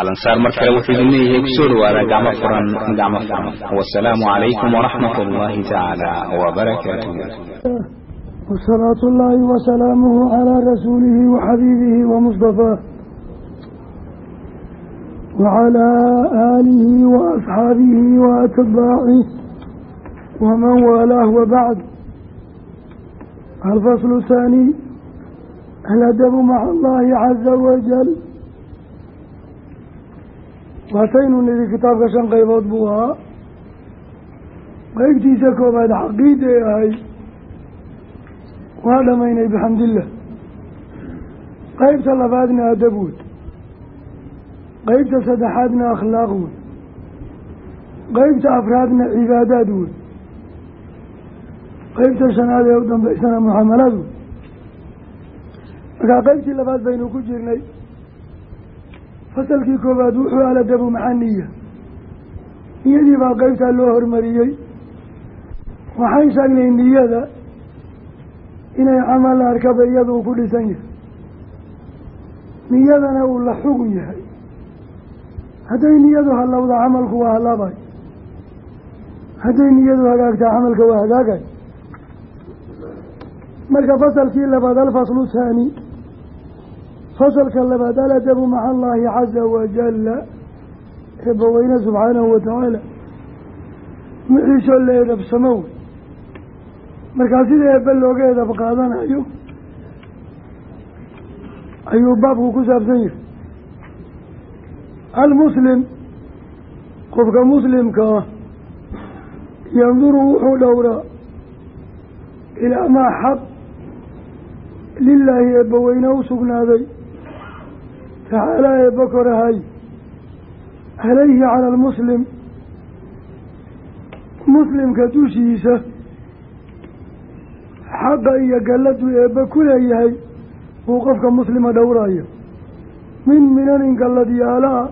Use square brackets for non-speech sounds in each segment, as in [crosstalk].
alansaar mar kale wuxuu idin leeyahay ku soo dhawaada gacmo furan gacmo furan. Wasalaamu calaykum waraxmat ullaahi tacaala wabarakaatuh wasalaatu ullaahi wasalaamuhu calaa rasuulihi waxabiibihi wamustafaah wacalaa aalihi waasxaabihi waatbaacih waman waalaah wabacd alfaslu thaani aladabu maca allahi caza wajal waataynu nidhi kitaabka shan qaybood buu ahaa. Qeybtiisa koobaad xaqiiday ahay waa dhamaynay bixamdillah qeybta labaadna adab wey qeybta saddexaadna akhlaaq wey qeybta afraadna cibaadaad wey qeybta shanaad ee u dambeysana muxaamalaad wey markaa qeybtii labaad baynu ku jirnay fasalkii koowaad wuxuu aladabu maca niya niyadii baa qeybtaa loo hormariyey. Waxaan sheegnay niyada inay camal arkaba iyada uu ku dhisan yahay. Niyadana uu la xugun yahay. Hadday niyadu halowda camalku waa halaabay hadday niyadu hagaagtaa camalka waa hagaagay. Marka fasalkii labaad alfaslu thaani fasalka labaad aladabu maca allaahi caza wajalla eebbaweyne subxaanahu watacaala wixiisoo la edabsamo wey markaa sida eebbe looga edab qaadanayo ayuu baabku ku saabsan yahay. Almuslim qofka muslimka ah yanduru wuxuu dhowraa ilaa maa xaq lilaahi eebbaweyne u sugnaaday tacaalaa eebba korahay calayhi cala almuslim muslimka dushiisa xaqa iyo galladu eebba ku leeyahay buu qofka muslima dhowraya min minanin galladyaalaha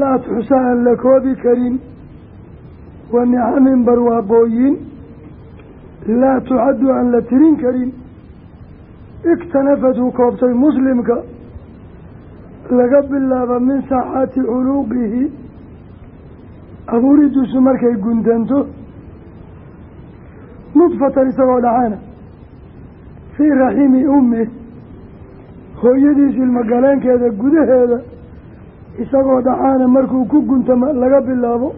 laa tuxsa aan la koobi karin wa nicamin barwaaqooyin laa tucaddu aan la tirin karin iktanafadhu koobtay muslimka laga bilaabo min saaxaati culuuqihi abuuridiisu markay gundanto nudfatan isagoo dhacaana fii raximi ummi hooyadiis ilmagaleenkeeda gudaheeda isagoo dhacaana markuu ku guntama laga bilaabo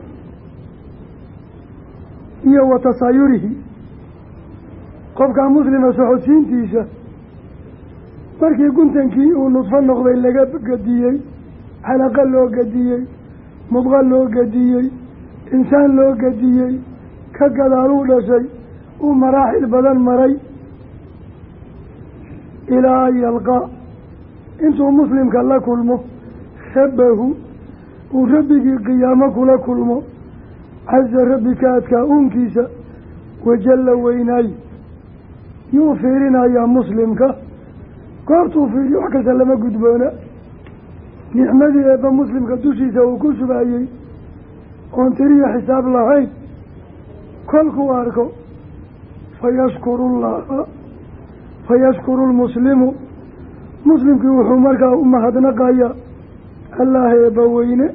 iyo wa tasaayurihi. Qofkaa muslima socodsiintiisa markii guntankii uu nudfo noqday laga gadiyey calaqa loo gadiyey mudqa loo gadiyey insaan loo gadiyey ka gadaaluu dhashay uu maraaxil badan maray ilaa an yalqaa intuu muslimka la kulmo rabbahu uu rabbigii qiyaamo kula kulmo casa rabbi ka adkaa uunkiisa wajalla weynaay yuu fiirinayaa muslimka goortuu fiiriyo wax kasta lama gudboona. Nicmadii eebba muslimka dushiisa uu ku sugaayey oon tiriyo xisaab lahayn kolkuu arko fayashkuru llaha fayashkuru lmuslimu muslimkii wuxuu markaa u mahadnaqayaa allah eebba weyne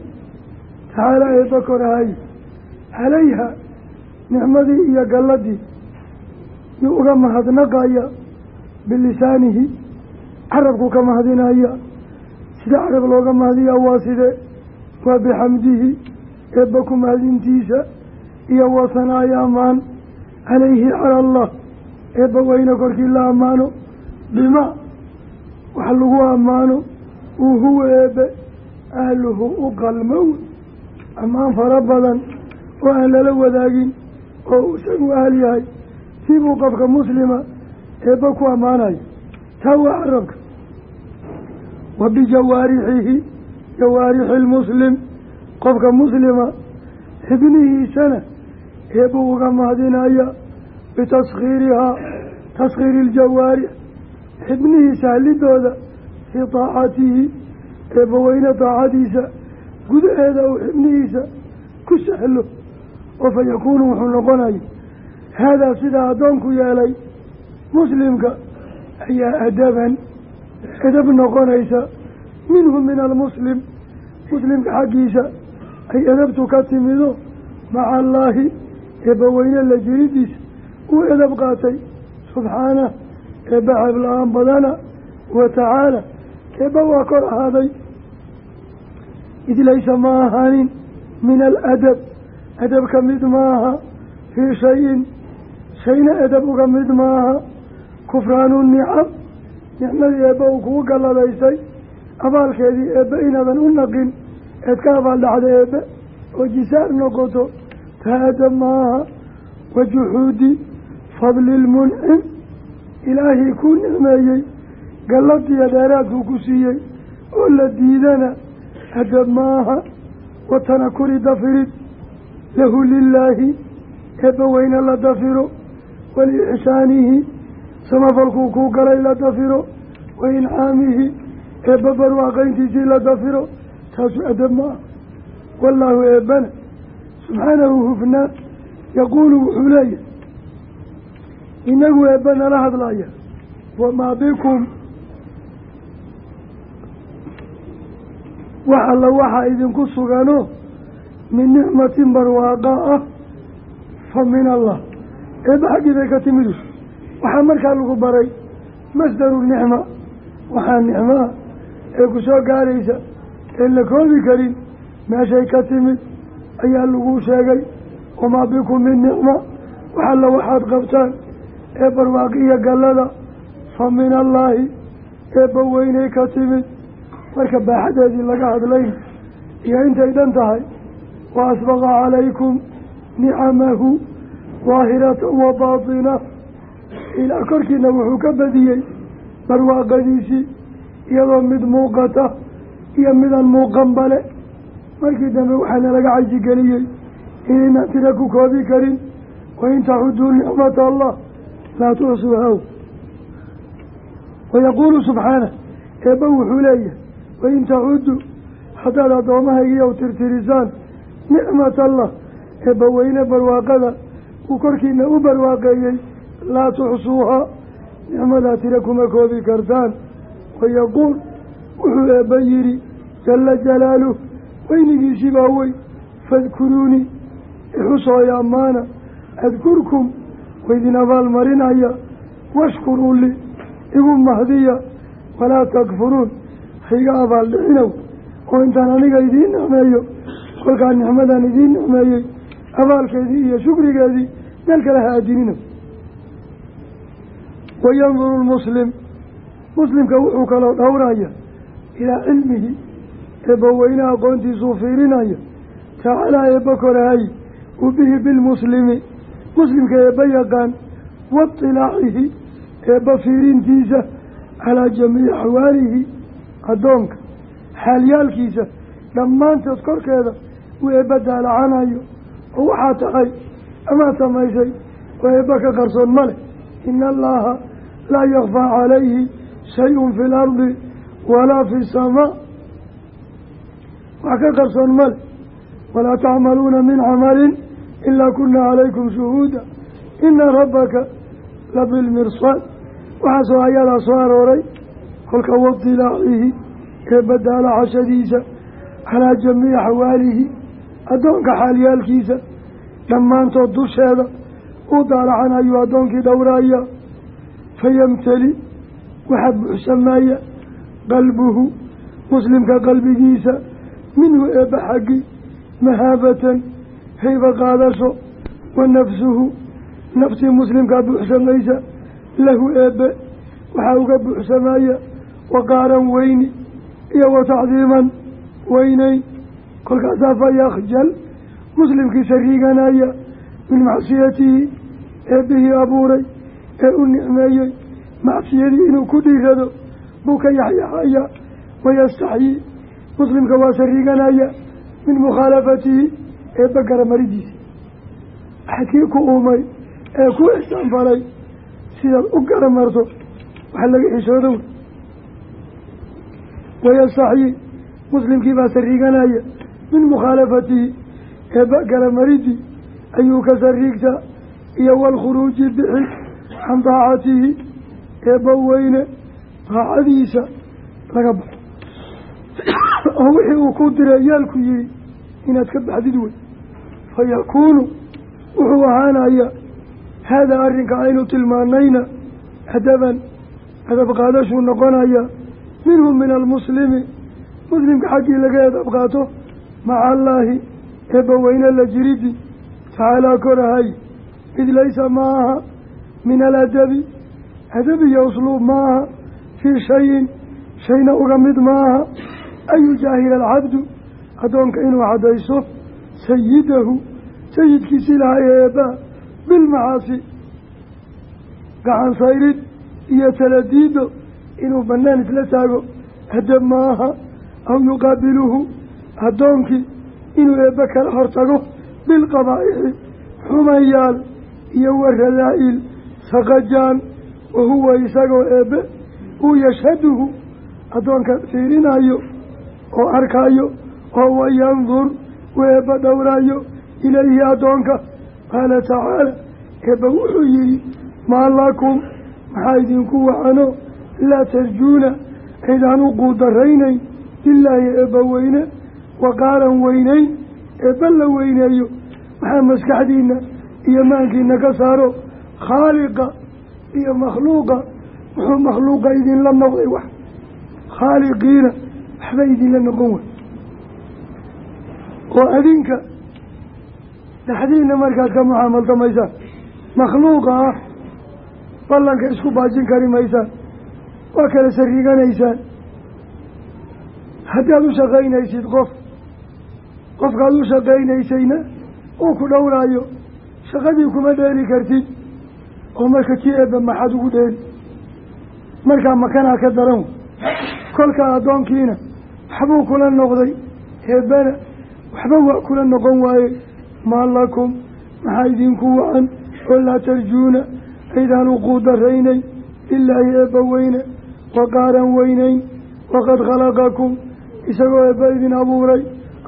tacaala eebba korahay calayha nicmadii iyo galladii yuu uga mahadnaqaya bilisaanihi carabku ka mahadinaya sida carab looga mahadiyaa waa sidee waa bixamdihi eebba ku mahadintiisa iyo wasanaayo ammaan calayhi cala allah. Eebba weyne korkii la ammaano bima wax lagu ammaano uu huwa eebe ahluhu u qalmow. Ammaan fara badan oo aan lala wadaagin oo isagu ahal yahay sibuu qofka muslima eebba ku ammaanayo taa waa carabka wa bijawaarixihi jawaarixi lmuslim. Qofka muslima xibnihiisana eebbuu uga mahadinaya bitaskhiirihaa taskhiiri iljawaarix xibnihiisa halidooda fii taacatihi eebbaweyne taacadiisa. Gudaheeda uu xibnihiisa ku sahlo oo fa yakuunu wuxuu noqonaya haadaa sidaa addoonku yeelay muslimka ayaa adaban edab noqonaysa minhu min almuslim muslimka xaggiisa ay edabtu ka timido maca allaahi eebbaweyne la jiridiisa uu edab qaatay subxaanah eebba ceebla-aan badana wa tacaala eebba waa kor ahaaday. Id laysa ma ahaanin min aladab adab ka mid maaha fii shayin shayna edab uga mid maaha kufraanu nicam nicmadii eebba uu kugu galladaysay abaalkeedii eebbe inaadan u naqin eed ka abaaldhacda eebbe oo jisaar noqoto taa adab maaha wa juxuudi fadli lmuncim ilaahii kuu nicmeeyey galladiya dheeraadkuu ku siiyey oo la diidana adab maaha wa tanakuri dafirid lahu lilaahi eebba weyne la dafiro waliixsaanihi samafalkuu kuu galay la dafiro wa incaamihi eebba barwaaqayntiisii la dafiro taasu adab ma ah wallaahu eebbana subxaanahu hufnaa yaquulu wuxuu leeyahay inagu eebba nala hadlaya wamaa bikum. Wax alla waxaa idinku sugano min nicmatin barwaaqa ah fa min allah. Eebba xaggii bay ka timidu waxaa markaa lagu baray masdaru nicma. Waxaa nicmo ah ee ku soo gaaraysa een la koobi karin. Meeshay ka timid ayaa lagu sheegay wamaa bikum min nicma. Wax alla waxaad qabtaan ee barwaaqiya gallada fa min allaahi. Eebba weynay ka timid. Marka baaxadeedii laga hadlayn iyo intay dhan tahay wa asbaqa calaykum nicamahu daahiratan wa baatina ilaa korkiina wuxuu ka badiyey barwaaqadiisii iyadoo mid muuqata iyo midaan muuqanbale markii dambe waxaana laga cajigeliyey inaynaan tira ku koobi karin wain taxuduu nicmata allah laa tuxsuuhaw wayaquulu subxaana eebba wuxuu leeyahay wain taxuduu haddaad addoommahaygiiyow tirtirisaan nicmat allah. Eebba weyne barwaaqada uu korkiina u barwaaqeeyey laa tuxsuuhaa nicmadaa tira kuma koobi kartaan wayaquul wuxuu eebba yidhi jala jalaaluh weynigiisii baa wey fadkuruunii ixusooya ammaana adkurkum waydin abaalmarinaya washkuruu lii igu mahdiya walaa takfuruun hayga abaaldhicinow oo intaan aniga idiin nicmeeyo kolkaa nicmadan idiin nicmeeyey abaalkeedii iyo shukrigeedii meel kale ha aadinino wayanduru lmuslim muslimka wuxuu kaloo dhowraya ilaa cilmihi eebbaweyne aqoontiisuu fiirinaya tacaalaa eebba korahay u bihi bilmuslimi muslimka eebba yaqaan wailaacihi eebba fiirintiisa calaa jamiici axwaalihi addoonka xaalyaalkiisa dhammaantood korkeeda uu eebba daalacanayo oo waxaa tahay amaad samaysay oo eebba ka qarsoon ma ina allaha laa yakfaa calayhi shay-un fi lardi walaa fi samaa wax ka qarsoon male walaa tacmaluuna min camalin ilaa kuna calaykum shuhuuda ina rabbaka la bilmirsaad waxaasoo ayadaa soo arooray kolka watilaacihi eebba daalacashadiisa calaa jamiici axwaalihi addoonka xaalyaalkiisa dhammaantood dusheeda uu daalacanayuu addoonkii dhowraaya fayamtali waxaa buuxsamaaya qalbuhu muslimka qalbigiisa minhu eebba xaggi mahaabatan hayba qaadasho wa nafsuhu naftii muslimkaa buuxsamaysa lahu eebbe waxaa uga buuxsamaya waqaaran weyni iyo wa tacdiiman weyneyn kolkaasaa fa yakhjal muslimkiisa riiganaya min macsiyatihi eebbihii abuuray ee u nicmeeyey macsiyadii inuu ku dhiirado buu ka yaxyaxaya wayastaxyii muslimka waa sariiganaya min mukhaalafatihi eebba garamaridiisa axadkii ku uumay ee ku ixsaan falay sidaad u garamarto waxa laga xishoodow wayastaxyii muslimkii baa sariiganaya min mukhaalafatihi eebba garamaridii ayuu ka iyo waalkhuruuji bixi can daacatihi eebba weyne daacadiisa laga baxo. [coughs] Oo wixii uu ku diray yaalku yihi inaad ka baxdid wey. Fa yakuunu wuxuu ahaanaya haadaa arrinka aynu tilmaanayna adaban adab qaadashuu noqonaya minhum min almuslimi muslimka xaggii laga edab qaato maca allaahi eebbaweyne la jiridi tacaalaa korahay id laysa ma aha min aladabi adab iyo usluub ma aha fii shayin shayna uga mid ma aha an yujaahila alcabdu addoonka inuu caddayso sayidahu sayidkiisii lahay eebbaa bilmacaasi gacan sayrid iyo taladiido inuu bannaan isla taago adab ma aha aw yuqaabiluhu addoonkii inuu eebbe kala hortago bilqabaa'ixi xumayaal iyo waradaa'il saqajaan wa huwa isagoo eebbe uu yashhaduhu addoonka fiirinayo oo arkaayo oo wayandur uu eebba dhowraayo ilayhi addoonka. Qaala tacaala eebba wuxuu yihi maa lakum maxaa idinku wacano laa tarjuuna aydaan u quudaraynayn lilaahi eebba weyne waqaaran weyneyn eebba la weyneeyo. Maxaa maskaxdiina iyo maankiina ka saaro khaaliqa iyo makhluuqa wuxuu makhluuqa idinla noqday wax. Khaaliqiina waxba idinla noqon way. Oo adinka dhexdiina markaad ka mucaamaltamaysaan makhluuqa ah ballanka isku baajin kari maysaan waa kala sariiganaysaan haddaad u shaqaynaysid qof qofkaad u shaqaynaysayna uu ku dhowraayo shaqadii kuma dheeli kartid oo marka kii eebba maxaad ugu dheeli markaa makanaa ka daran? Kolka addoonkiina waxbuu kula noqday. Eebbana waxba waa kula noqon waaye. Maa lakum maxaa idinku wacan oo laa tarjuuna aydaan u quudaraynayn lilaahi eebba weyne waqaaran weynayn waqad khalaqakum isagoo eebba idin abuuray.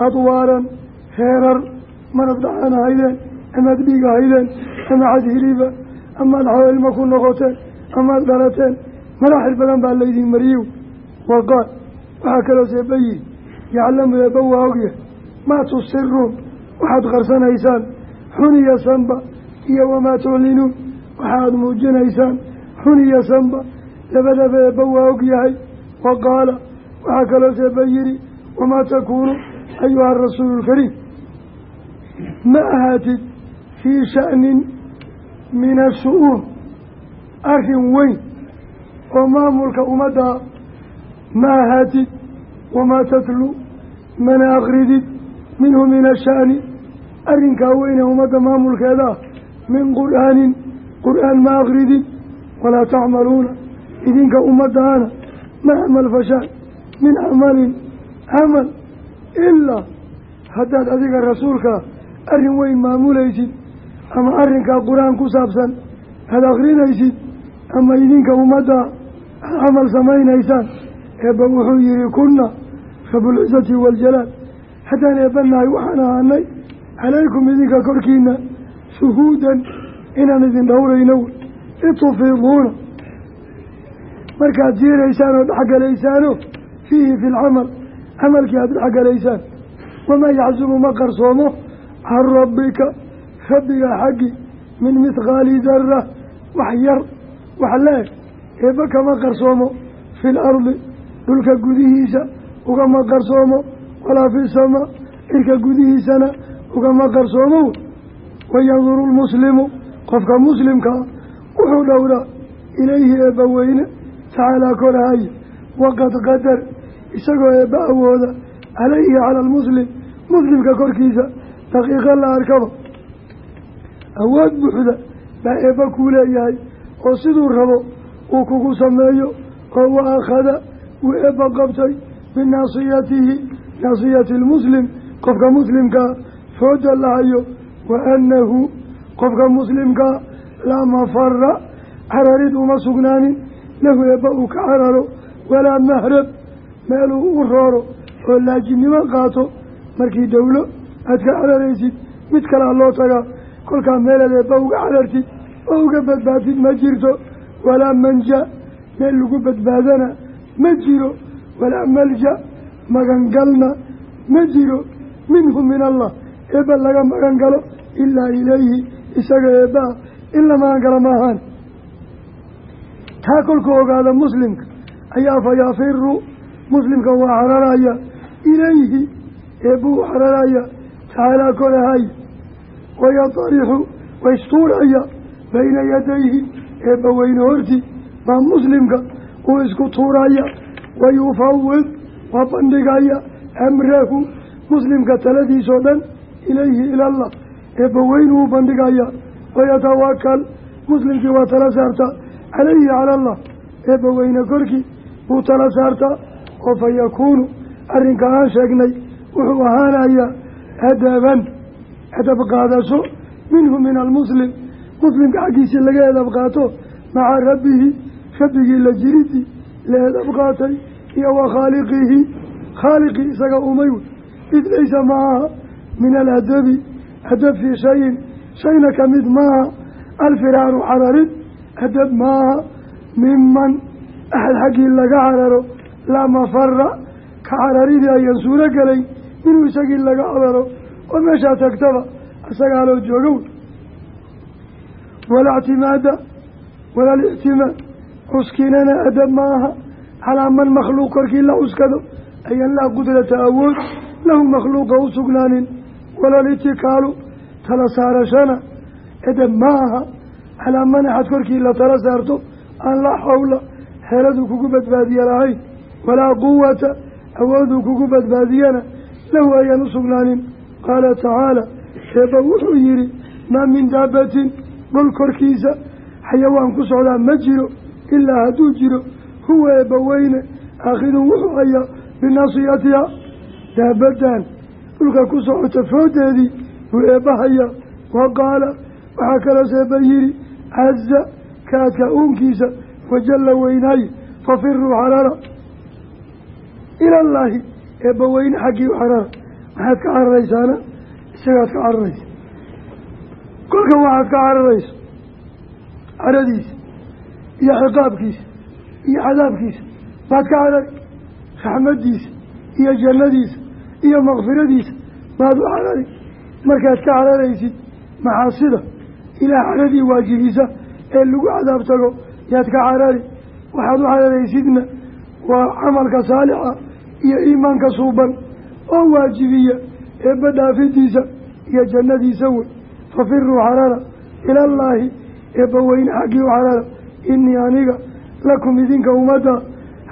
Adwaaran heerar manad dhacan ahaydeen amaad dhiig ahaydeen ama cad hiliba amaad xawelma ku noqoteen amaad dhalateen maraaxil badan baa laydin mariyo. Waqaal waxaa kaloos eebba yihi yaclamu eebba waa ogyahay maa tusiruun waxaad qarsanaysaan xuniya sanba iyo wamaa tuclinuun waxaad muujinaysaan xuniya sanba labadaba eebba waa ogyahay wa qaala waxaa kaloos eebba yihi wamaa takuunu ayuha arasuulu lkariim ma ahaatid fii sha'nin min ashu-uun arrin weyn oo maamulka ummaddaa ma ahaatid wamaa tatlu mana akridid minhu min asha'ni arrinkaa weyne ummadda maamulkeeda ah min qur'aanin qur'aan ma akridid walaa tacmaluuna idinka ummadaana ma camal fashaan min camalin camal ilaa haddaad adiga rasuulkaa arrin weyn maamulaysid ama arrinkaa qur'aan ku saabsan aada akrinaysid ama idinka ummadda camal samaynaysaan eebba wuxuu yihi kunna rabulcisati waljalaal haddaan eebbanahay waxaan ahaanay calaykum idinka korkiina shuhuudan inaan idin dhowrayno itufiiduuna markaad jiiraysaan oo dhexgalaysaano fiihi fi lcamal camalkii aada dhexgalaysaan. Wamaa yaxsubu ma qarsoomo can rabbika rabbiga xaggi min mithqaali dara wax yar wax la-eg eebba kama qarsoomo. Fi lardi dhulka gudihiisa ugama qarsoomo. Walaa fi samaa cirka gudihiisana ugama qarsoomo. Wayanduru lmuslimu qofka muslimkaa wuxuu dhowraa ilayhi eebba weyne tacaalaa korahaya waqad qadar isagoo eebba awooda calayhi cala almuslim muslimka korkiisa daqiiqa la arkaba awood buuxda baa eebba kuu leeyahay oo siduu rabo uu kugu sameeyo oo wa akhada wuu eebba qabtay binaasiyatihi naasiyati lmuslim qofka muslimkaa fooda lahayo wa annahu qofka muslimkaa laa mafara cararid uma sugnaanin lahu eebba uu ka cararo walaa mahrab meeluu u rooro oo laajinimo qaato markii dowlo aad ka cararaysid mid kalea loo tagaa kolkaa meelaad eebba uga carartid oo uga badbaadid ma jirto. Walaa manja meel lagu badbaadana ma jiro. Walaa malja magangalna ma jiro. Minhu min allah eebba laga magan galo ilaa ilayhi isaga eebbaha in la magan galo maahaan taa kolkuu ogaada muslimka ayaa fa yafiru muslimka waa cararaya. Ilayhi eebbuu cararaya. Tacaalaa korahay wayatarixu waistuuraya bayna yadayhi eebba weyne horti baa muslimka uu isku tuuraya wayufawid waa bandhigaya amrahu muslimka taladiisoo dhan ilayhi ilallah eebba weyn uu bandhigaya wayatawakal muslimkii waa tala saartaa calayhi cala allah eebba weyne korkii buu tala saartaa oo fa yakuunu arrinka aan sheegnay wuxuu ahaanayaa adaban adab qaadasho minhu min almuslim. Muslimka xaggiisii laga edab qaato maca rabbihi rabbigii la jiridii la edab qaatay iyo wa khaaliqihi. Khaaliqii isaga umay wey. Id laysa maaha min aladabi adab fii shayin. Shayna ka mid maaha alfiraaru cararid adab maaha miman axad xaggii laga cararo laa mafara ka cararidii ayaan suuro gelayn inuu isagii laga cararo oo meeshaa tagtaba isagaa loo jooga wey walaa ictimaada walaa lictimaad cuskinana adab ma aha. Calaa man makhluuq korkii la cuskado ayaan laa qudrata awood. Lahu makhluuqa u sugnaanin. Walaa litikaalu tala saarashana adab ma aha. Calaa man axad korkii la tala saarto aan laa xawla xeeladu kugu badbaadiye lahayn. Walaa quwata awooduu kugu badbaadiyana lahu ayaan u sugnaanin qaala tacaala eebba wuxuu yidhi maa min daabatin dhul korkiisa xayawaan ku socdaa ma jiro ilaa hadduu jiro huwa eebba weyne aakhidun wuxuu hayaa binasiyatiha. Daabadan dhulka ku socota foodeedii wuu eebba hayaa. Wa qaala waxaa kaloos eebba yidhi caza kaadka uunkiisa wajalla weynaaye fafiruu xarara ilallaahi eebba weyne xaggii xarara maxaad ka cararaysaana? Isagaad ka cararaysa. Kolkan waxaad ka cararayso caradiisa iyo ciqaabkiisa iyo cadaabkiisa baad ka carari raxmaddiisa iyo jannadiisa iyo makfiradiisa baad u carari markaad ka cararaysid maxaasida ilaah caradii waajibisa ee lagu cadaab tago yaad ka carari. Waxaad u cararaysidna waa camalka saalixa iyo iimaanka suuban oo waajibiya eebba dhaafidiisa iyo jannadiisa wey. Fafiruu carara ilallaahi eebba weyne xaggii u carara inii aniga lakum idinka ummadda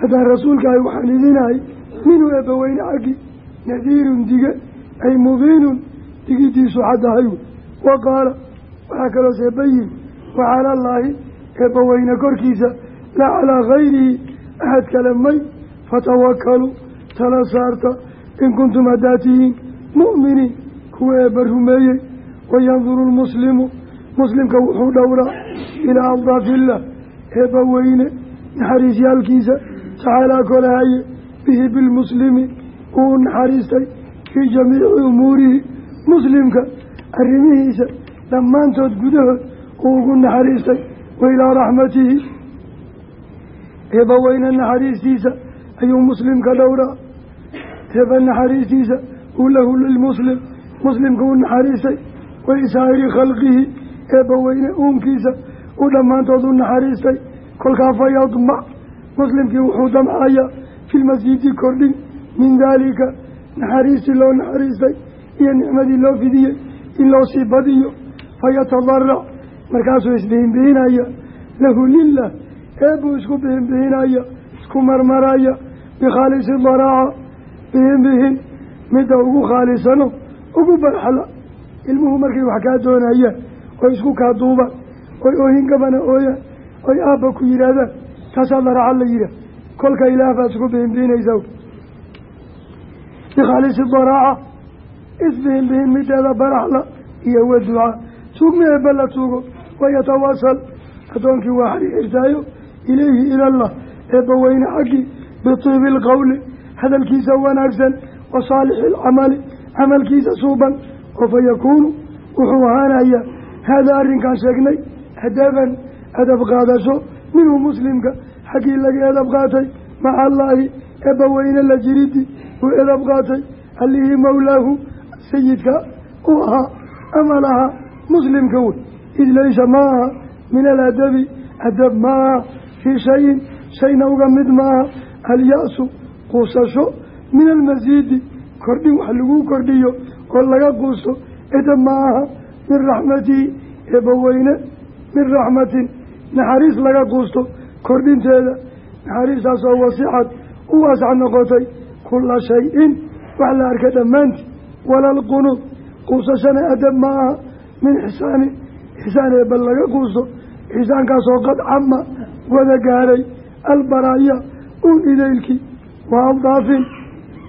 haddaan rasuulkaahay waxaan idinahay minhu eebba weyne xaggii nadiirun dige ay mubiinun digidiisu xaddahay wey. Wa qaala waxaa kaloo seeba yihi wa calallaahi eebba weyne korkiisa laa calaa gayrihi axad kale may fatawakkaluu tala saarta in kuntum haddaad tihiin mu'miniin kuwa eebba rumeeyey wayanduru lmuslimu muslimka wuxuu dhowraa ilaa aldaafiillah eebba weyne naxariisyaalkiisa tacaalaa kolahaye bihi bilmuslimi uu naxariistay fii jamiici umuurihi muslimka arrimihiisa dhammaantood gudahood uu ugu naxariistay wa ilaa raxmatihi eebba weyne naxariistiisa ayuu muslimka dhowraa eebba naxariistiisa uu lahu lilmuslim muslimka u naxariistay walisaa'iri khalqihi eebba weyne uunkiisa uu dhammaantood u naxariistay kolkaa fa yadmac muslimkii wuxuu damcayaa filmasiidi kordhin min daalika naxariistii loo naxariistay iyo nicmadii loo fidiyey in loo sii badiyo fayatadarac markaasuu isbihinbihinaya lahu lilah eebbuu isku bihinbihinaya isku marmaraya bikhaalisi daraaca bihim bihim midda ugu khaalisano ugu barxala ilmuhu markay wax kaa doonayaan oy isku kaa duubaan oy oohin gabana ooyaan oy aabba ku yidhaahdaan taasaa daraca la yidhaah kolka ilaah baad isku bihinbihinaysaa bikhaalisi daraaca isbihinbihin mideeda baraxla iyo waducaa tuugmi eebba la tuugo? Wayatawasal addoonkii waa xiriirtaayo ilayhi ilallah eebba weyne xaggii bitiibi ilqowli hadalkiisa wanaagsan wa saalixi ilcamali camalkiisa suuban oo fa yakuunu wuxuu ahaanayaa haadaa arrinkaan sheegnay adaban adab qaadasho minhu muslimka xaggii laga edab qaatay maca allaahi eebba weyne la jiridi uu edab qaatay allihii mawlaahu sayidka u ahaa ama lahaa muslimka wey id laysa ma aha min aladabi adab ma aha fii shayin shayna uga mid maaha alya-su quusasho min almasiidi kordhin wax lagu kordhiyo oo laga quusto edab ma aha min raxmatihi eebbaweyne min raxmatin naxariis laga quusto kordhinteeda naxariistaasoo wasixad u waasax noqotay kula shay-in wax la arka dhammaantii walalqunuud quusashana adab ma aha min xisaanin xisaan eebba laga quusto xisaankaasoo qad cama wada albaraaya uun idaylkii wa aldaafin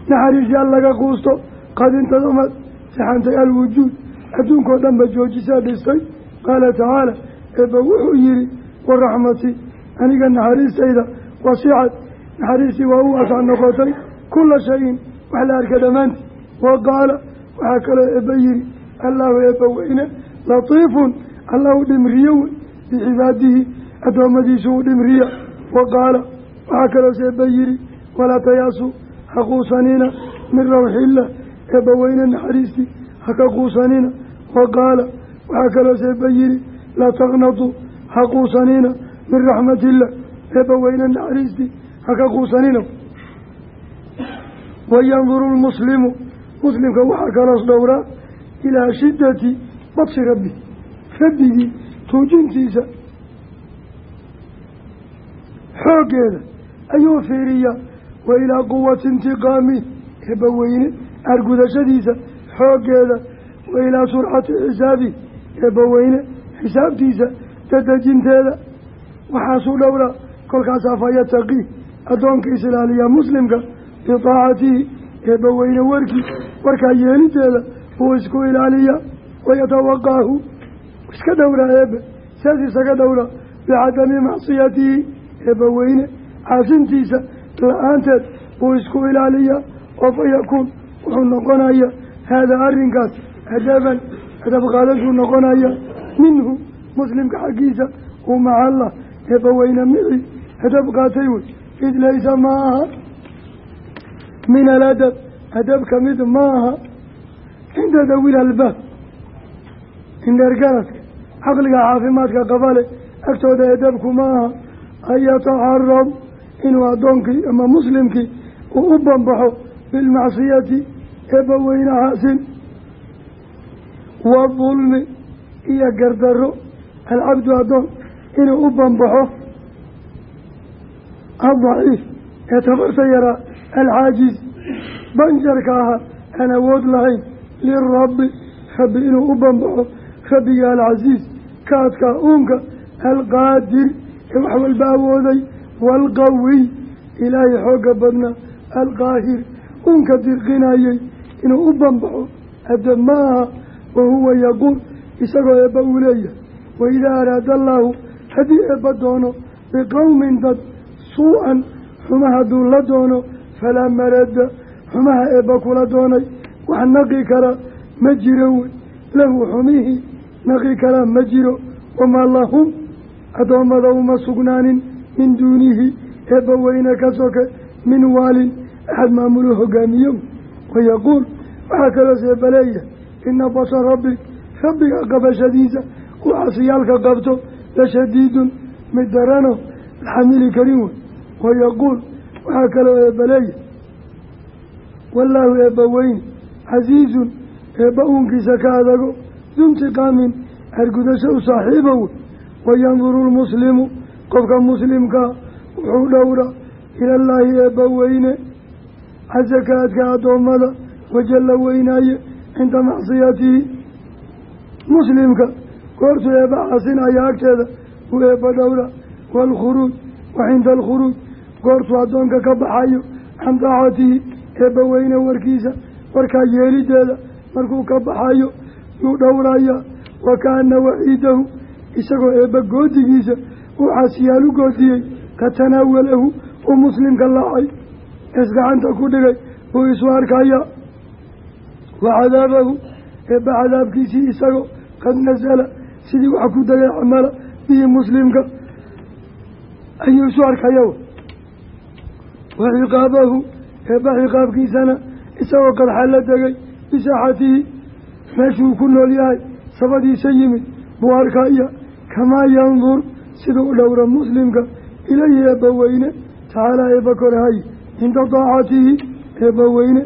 naxariisyaal laga quusto qad intadamad saxantay alwujuud adduunkao dhan ba joojisaa dhistay qaala tacaala eebba wuxuu yihi waraxmatii aniga naxariistayda wasicad naxariistii waa u waasac noqotay kula shayin wax la arka dhammaantii wa qaala waxaa kaloo eebba yihi allahu eebba weyne latiifun allahu dhimriyo wey bicibaadihi addoommadiisu u dhimriya wa qaala waxaa kaloos eebba yihi walaa tayaasu ha quusanina min rawxiillah eebba weyne naxariistii ha ka quusanina wa qaala waxaa kaloos eebba yihi laa taqnatuu ha quusanina min raxmatillah eebba weyne naxariistii ha ka quusanina wayanduru lmuslimu muslimka waxaa kaloos dhowraa ilaa shiddati badsi rabbi rabbigii tuujintiisa xooggeeda ayuu fiiriyaa wa ilaa quwati intiqaami eebba weyne argudashadiisa xooggeeda wa ilaa surcati xisaabi eebba weyne xisaabtiisa dadejinteeda waxaasuu dhowraa kolkaasaa fa yataqii addoonka islaaliyaa muslimka bidaacatihi eebba weyne warkii warkaa yeeliteeda uu isku ilaaliyaa wayatawaqaahu iska dhowraa eebbe saas isaga dhowraa bicadami macsiyatihi eebba weyne caasintiisa la'aanteed uu isku ilaaliyaa oo fa yakuun wuxuu noqonaya haadaa arrinkaas adaban adab qaadasuu noqonaya minhu muslimka xaggiisa uu maca allah eebba weyne mici adab qaatay wey id laysa ma aha min aladab adab ka mid ma aha cinda dawil albaab indheergaradka caqliga caafimaadka qabale agtooda edabku ma aha an yatacarab inuu addoonkii ama muslimkii uu u banbaxo bilmacsiyati eebba weyne xaasin wadulmi iyo gardarro. Alcabdu addoon inuu u banbaxo. Addaciif ee tabarta yaraa alcaajiz banjarka ahaa aan awood lahayn lirabbi. Rabbi inuu u banbaxo. Rabbiga alcasiiz kaadkaa uunka alqaadir. Ee wax walba awooday waalqawiy ilaahay xoogga badnaa alqaahir uunka dirqinayay inuu u banbaxo adab ma aha wa huwa yaquul isagoo eebba uu leeyahay. Waidaa araada allaahu haddii eebba doono biqowmin dad suu-an xuma hadduu la doono falaa marada xumaha eebba kula doonay wax naqi kara ma jiro wey. Lahu xumihii naqi karaa ma jiro. Wamaa lahum addoommada uma sugnaanin min duunihi eebba weyne ka soke min waalin axad maamulo hogaamiyo wayaquul waxaa kaloos eebba leeyahay ina basha rabbi rabbiga qabashadiisa uu casiyaalka qabto la shadiidun mid darano la xamili karin wey wayaquul waxaa kaloo eebba leeyahay wallaahu eebba weyne casiizun eebba ka adago duntiqaamin argudasho u saaxiiba wey wayanduru lmuslimu qofka muslimkaa wuxuu dhowra ilallaahi eebba weyne. Casakaadka addoommada wajalla weynaaye cinda macsiyatihi muslimka goortuu eebba casinaya agteeda uu eebba dhowra. Waalkhuruuj wa cinda alkhuruuj goortuu addoonka ka baxayo can daacatihi eebba weyne warkiisa warkaa yeelideeda markuu ka baxayo yuu dhowraya wa waciidahu isagoo eebba goodigiisa uu xasiyaal u goodiyey ka tanaawalahu uu muslimka laacay isgacanta ku dhigay buu isu arkaya wa cadaabahu eebba cadaabkiisii isagoo qad nasala sidii wax ku degay camala bihi muslimka ayuu isu arkaya wa ciqaabahu eebba ciqaabkiisana isagoo qadxa la degay bisaaxatihi meeshuu ku nool yahay sabadiisa yimid buu arkaya kamaa yandur siduu u dhowra muslimka ilayhi eebbaweyne tacaalaa eebba korahay cinda daacatihi eebbaweyne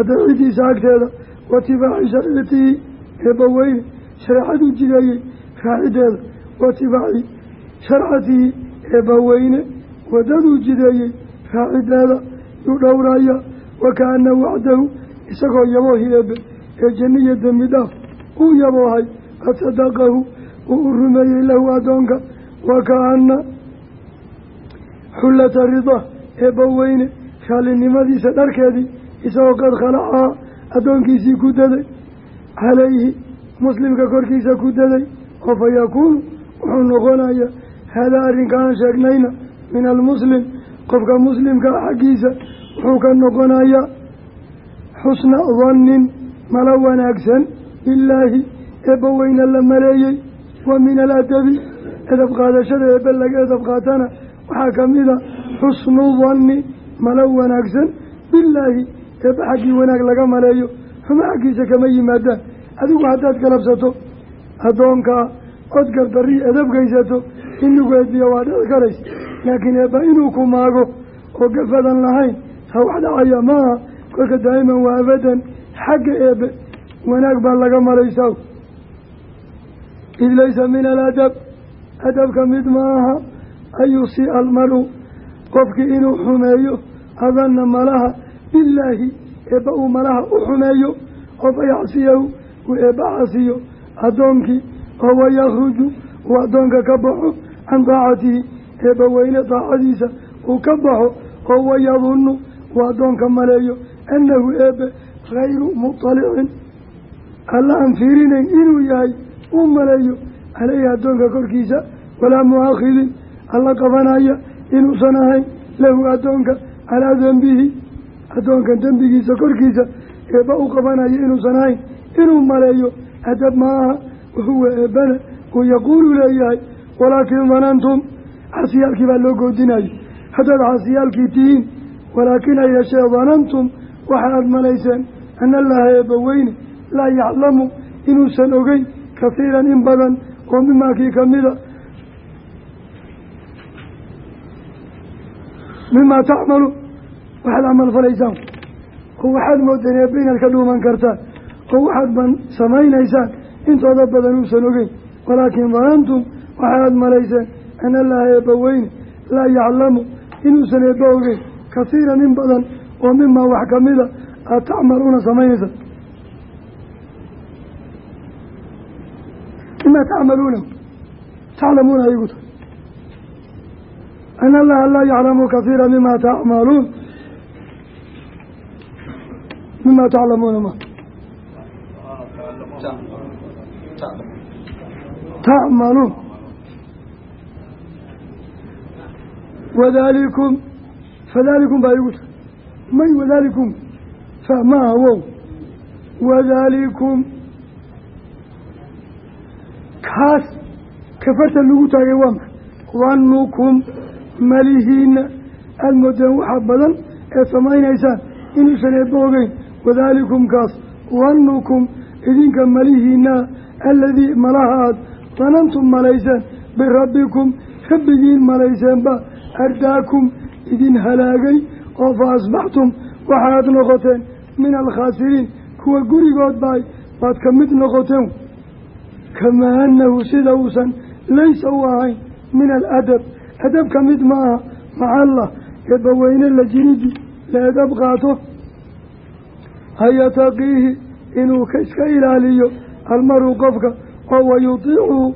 adeecidiisa agteeda watibaaci sharcitihi eebbaweyne shareecaduu jideeyey raacideeda watibaaci sharcatihi eebbaweyne wadaduu jideeyey raacideeda yuu dhowraya wakaana wacdahu isagoo yaboohi eebbe ee janniya dembi dhaaf uu yaboohay qad sadaqahu uu u rumeeyey lahu addoonka wakaana xullata ridaa eebba weyne raallinimadiisa dharkeedii isagoo qad khalacaha addoonkiisii ku daday calayhi muslimka korkiisa ku daday oo fa yakuunu wuxuu noqonaya haadaa arrinka aan sheegnayna min almuslim qofka muslimka xaggiisa wuxuu ka noqonayaa xusna dannin malo wanaagsan billaahi eebba weyne la maleeyey wa min aladabi edab qaadashada eebbe laga edab qaatana waxaa ka mida xusnu danni malo wanaagsan. Billaahi eebba xaggii wanaag laga maleeyo xumo xaggiisa kama yimaadaan. Adigu haddaad galabsato addoonkaa od gardarii edab geysato in lagu eediya waa dhici karaysa laakiin eebba inuu ku maago oo gafadan lahayn taa wax dhacaya maaha kolka daa'iman waa abadan xagga eebbe wanaag baa laga malaysaa id laysa min aladab adabka mid ma aha an yusii'a almaru qofkii inuu xumeeyo adanna malaha billaahi eebba uu malaha u xumeeyo oo fayacsiyahu uu eebba casiyo addoonkii oo wayakhruju uu addoonka ka baxo can daacatihi eebba weyne daacadiisa uu ka baxo oo wayadunnu uu addoonka maleeyo annahu eebbe hayru muطalicin alla aan fiirinayn inuu yahay uu maleeyo caleyhi addoonka korkiisa walaa muaakhidin alla qabanaya inuusan ahayn lahu addoonka calaa dembihi. Addoonka dembigiisa korkiisa eebba u qabanaya inuusan ahayn. Inuu maleeyo adab ma aha. Wahuwa eebbana uu yaquulu leeyahay walaakin danantum xasiyaalkii baa loo goodinayo haddaad xasiyaalkii tihiin walaakin ha yeeshee danantum waxa aada malayseen ana allaha eebba weyne laa yaclamu inuusan ogeyn kahiiran in badan oo mimaakii kamida mimaa tacmalu waxaad camal falaysaan. Oo waxaad moodeen eebba inaad ka dhuuman kartaan. Oo waxaad ban samaynaysaan intooda badan uusan ogeyn. Walaakin danantum waxaad malayseen ana allaha eebba weyne laa yaclamu inuusan eebba ogeyn. Kahiiran in badan oo mimaa wax kamida aada tacmaluuna samaynaysaa mima tacmaluuna taclamuuna aygu tahay an allaha laa yaclamu kahiira mima tacmaluun mima taclamuuna ma tacmaluun wadalikum fadalikum baa igu tahay may wadalikum fahmaha wow wadalikum kaas kafarta lagu taagay waa maxay? Dannukum malihiina aada moodeen waxaa badan ee samaynaysaan inuusan eebba ogeyn. Wadaalikum idinka malihiinaa aladii malaha aad danantum malayseen birabbikum rabbigiin malayseenba ardaakum idin halaagay oo fa asbaxtum waxaad noqoteen min alkhaasiriin kuwa gurigood baay baad ka mid noqoteen kamaa anahu sida uusan laysa u ahayn min aladab. Adab ka mid ma aha maca allah eebbaweyne la jinidi la edab qaato hayataqiihi inuu iska ilaaliyo almaru qofka oo wayutiicuhu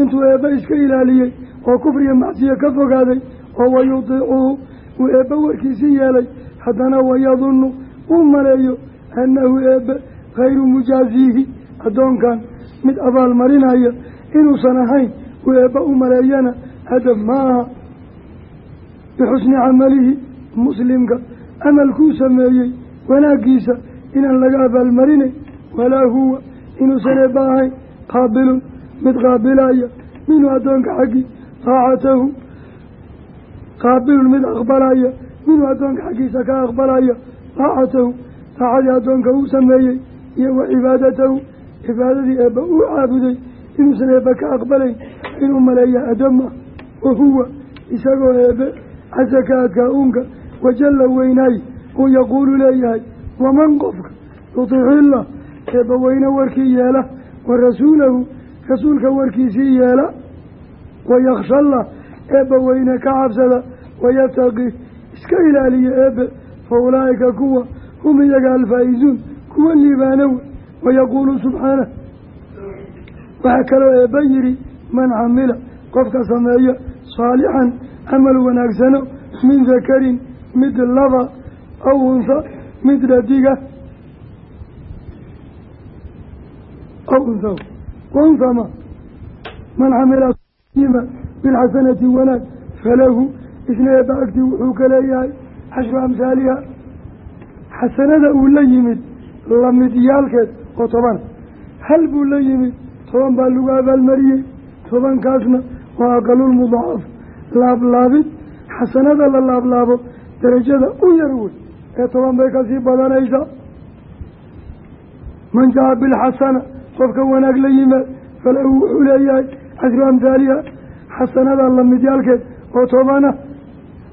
intuu eebbe iska ilaaliyey oo kufriga macsiya ka fogaaday oo wayutiicuhu uu eebbe warkiisii yeelay haddana wayadunnu uu maleeyo annahu eebbe khayru mujaaziihi addoonkan mid abaalmarinaya inuusan ahayn eebbe u maleeyana adab ma aha bixusni camalihi muslimka amalkuu sameeyey wanaaggiisa inaan laga abaalmarinayn walaa huwa inuusan eebba ahayn qaabilun mid qaabilaya minhu addoonka xaggii taacatahu qaabilun mid aqbalaya minhu addoonka xaggiisa ka aqbalaya taacatahu taacadii addoonka uu sameeyey iyo wa cibaadatahu cibaadadii eebba uu caabuday inuusan eebba ka aqbalayn inuu maleeya adama wa huwa isagoo eebbe casakaadka uunka wajalla weynaay uu yaquulu leeyahay waman qofka yutiicillah eebba weyne warkii yeela wa rasuulahu rasuulka warkiisii yeela wayakshallah eebba weyne ka cabsada wayataqi iska ilaaliya eebbe fa ulaa'ika kuwa hum iyaga alfaa'izuun kuwa liibaanow wayaquulu subxaanah waxaa kaloo eebba yidhi man camila qofka sameeya saalixan camal wanaagsano min dakarin mid laba aw unha mid dhadiga aw unha unhama man camila bilxasanati wanaag falahu isna eebba agtii wuxuu ka leeyahay cashru amhaaliha xasanada uu la yimid lamidyaalkeed oo toban. Hal buu la yimid toban baa lagu abaalmariyey. Tobankaasna waa aqalulmudaacaf laablaabid xasanada la laablaabo darajada u yar wey ee toban bay ka sii badanaysaa man jaa bilxasana qofka wanaag la yimaad falahu wuxuu leeyahay cashru amhaaliha xasanada lamidyaalkeed oo tobana.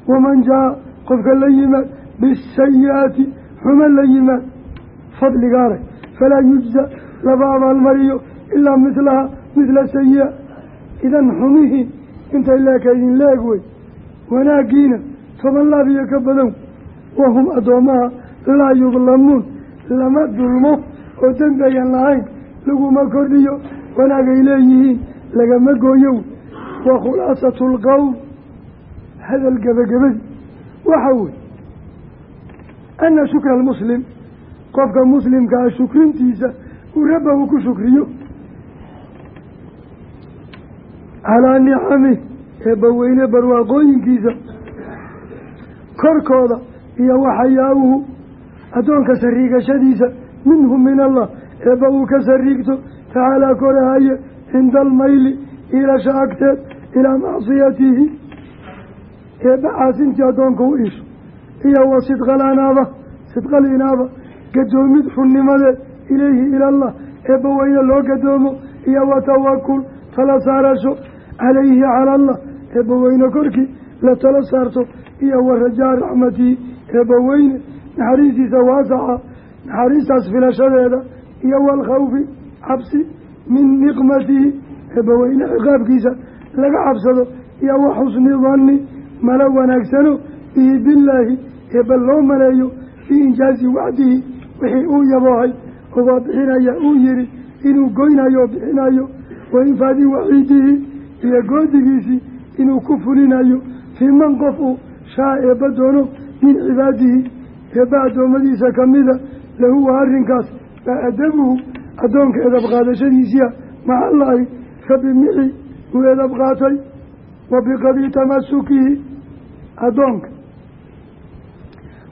Waman jaa qofka la yimaad bisayi-aati xumo la yimaad fadligaale falaa yujza laba abaalmariyo ilaa mislaha midla sayi-a idan xumihii intay leekaydin leeg wey wanaaggiina toban laab iyo ka badan wahum addoommaha laa yudlamuun lama dulmo oo dembeyan lahayn laguma kordhiyo wanaagay leeyihiin lagama gooyo wa khulaasatu lqowl hadal gebagabadi waxa wey ana shukra almuslim qofka muslimkaa shukrintiisa uu rabbahu ku shukriyo. Calaa nicamih eebbaweyne barwaaqooyinkiisa korkooda iyo waxayaabuhu addoonka sariigashadiisa minhu min allah eebba uu ka sariigto tacaalaa korahaye cinda almayli iilasha agteed ilaa macsiyatihi. Eebba caasintii addoonka u iisho iyo wa sidqal anaaba gadoomid xunnimadeed ilayhi ilallah. Eebba weyne loo gadoomo iyo wa tawakul tala saarasho calayhi cala allah eebbaweyne korkii la tala saarto iyo wa rajaa raxmatihi eebbaweyne naxariistiisa waasaca naxariistaas filashadeeda iyo waalkhawfi cabsi min niqmatihi eebbaweyne ciqaabkiisa laga cabsado iyo wa xusni malo wanaagsano bihi billaahi. Eebba loo maleeyo fii injaazi wacdihi wixii uu yaboohay uga bixinaya uu yihi inuu goynayo oo bixinayo wa infaadi waciidihi iyo goodigiisii inuu ku fulinayo fii man qof uu shaa eebba doono min cibaadihi eebba addoommadiisa kamida lahuwa arrinkaas baa adabuhu addoonka edab qaadashadiisiia maca allaahi rabbi mixi uu edab qaatay wa biqadii tamasukihi addoonka.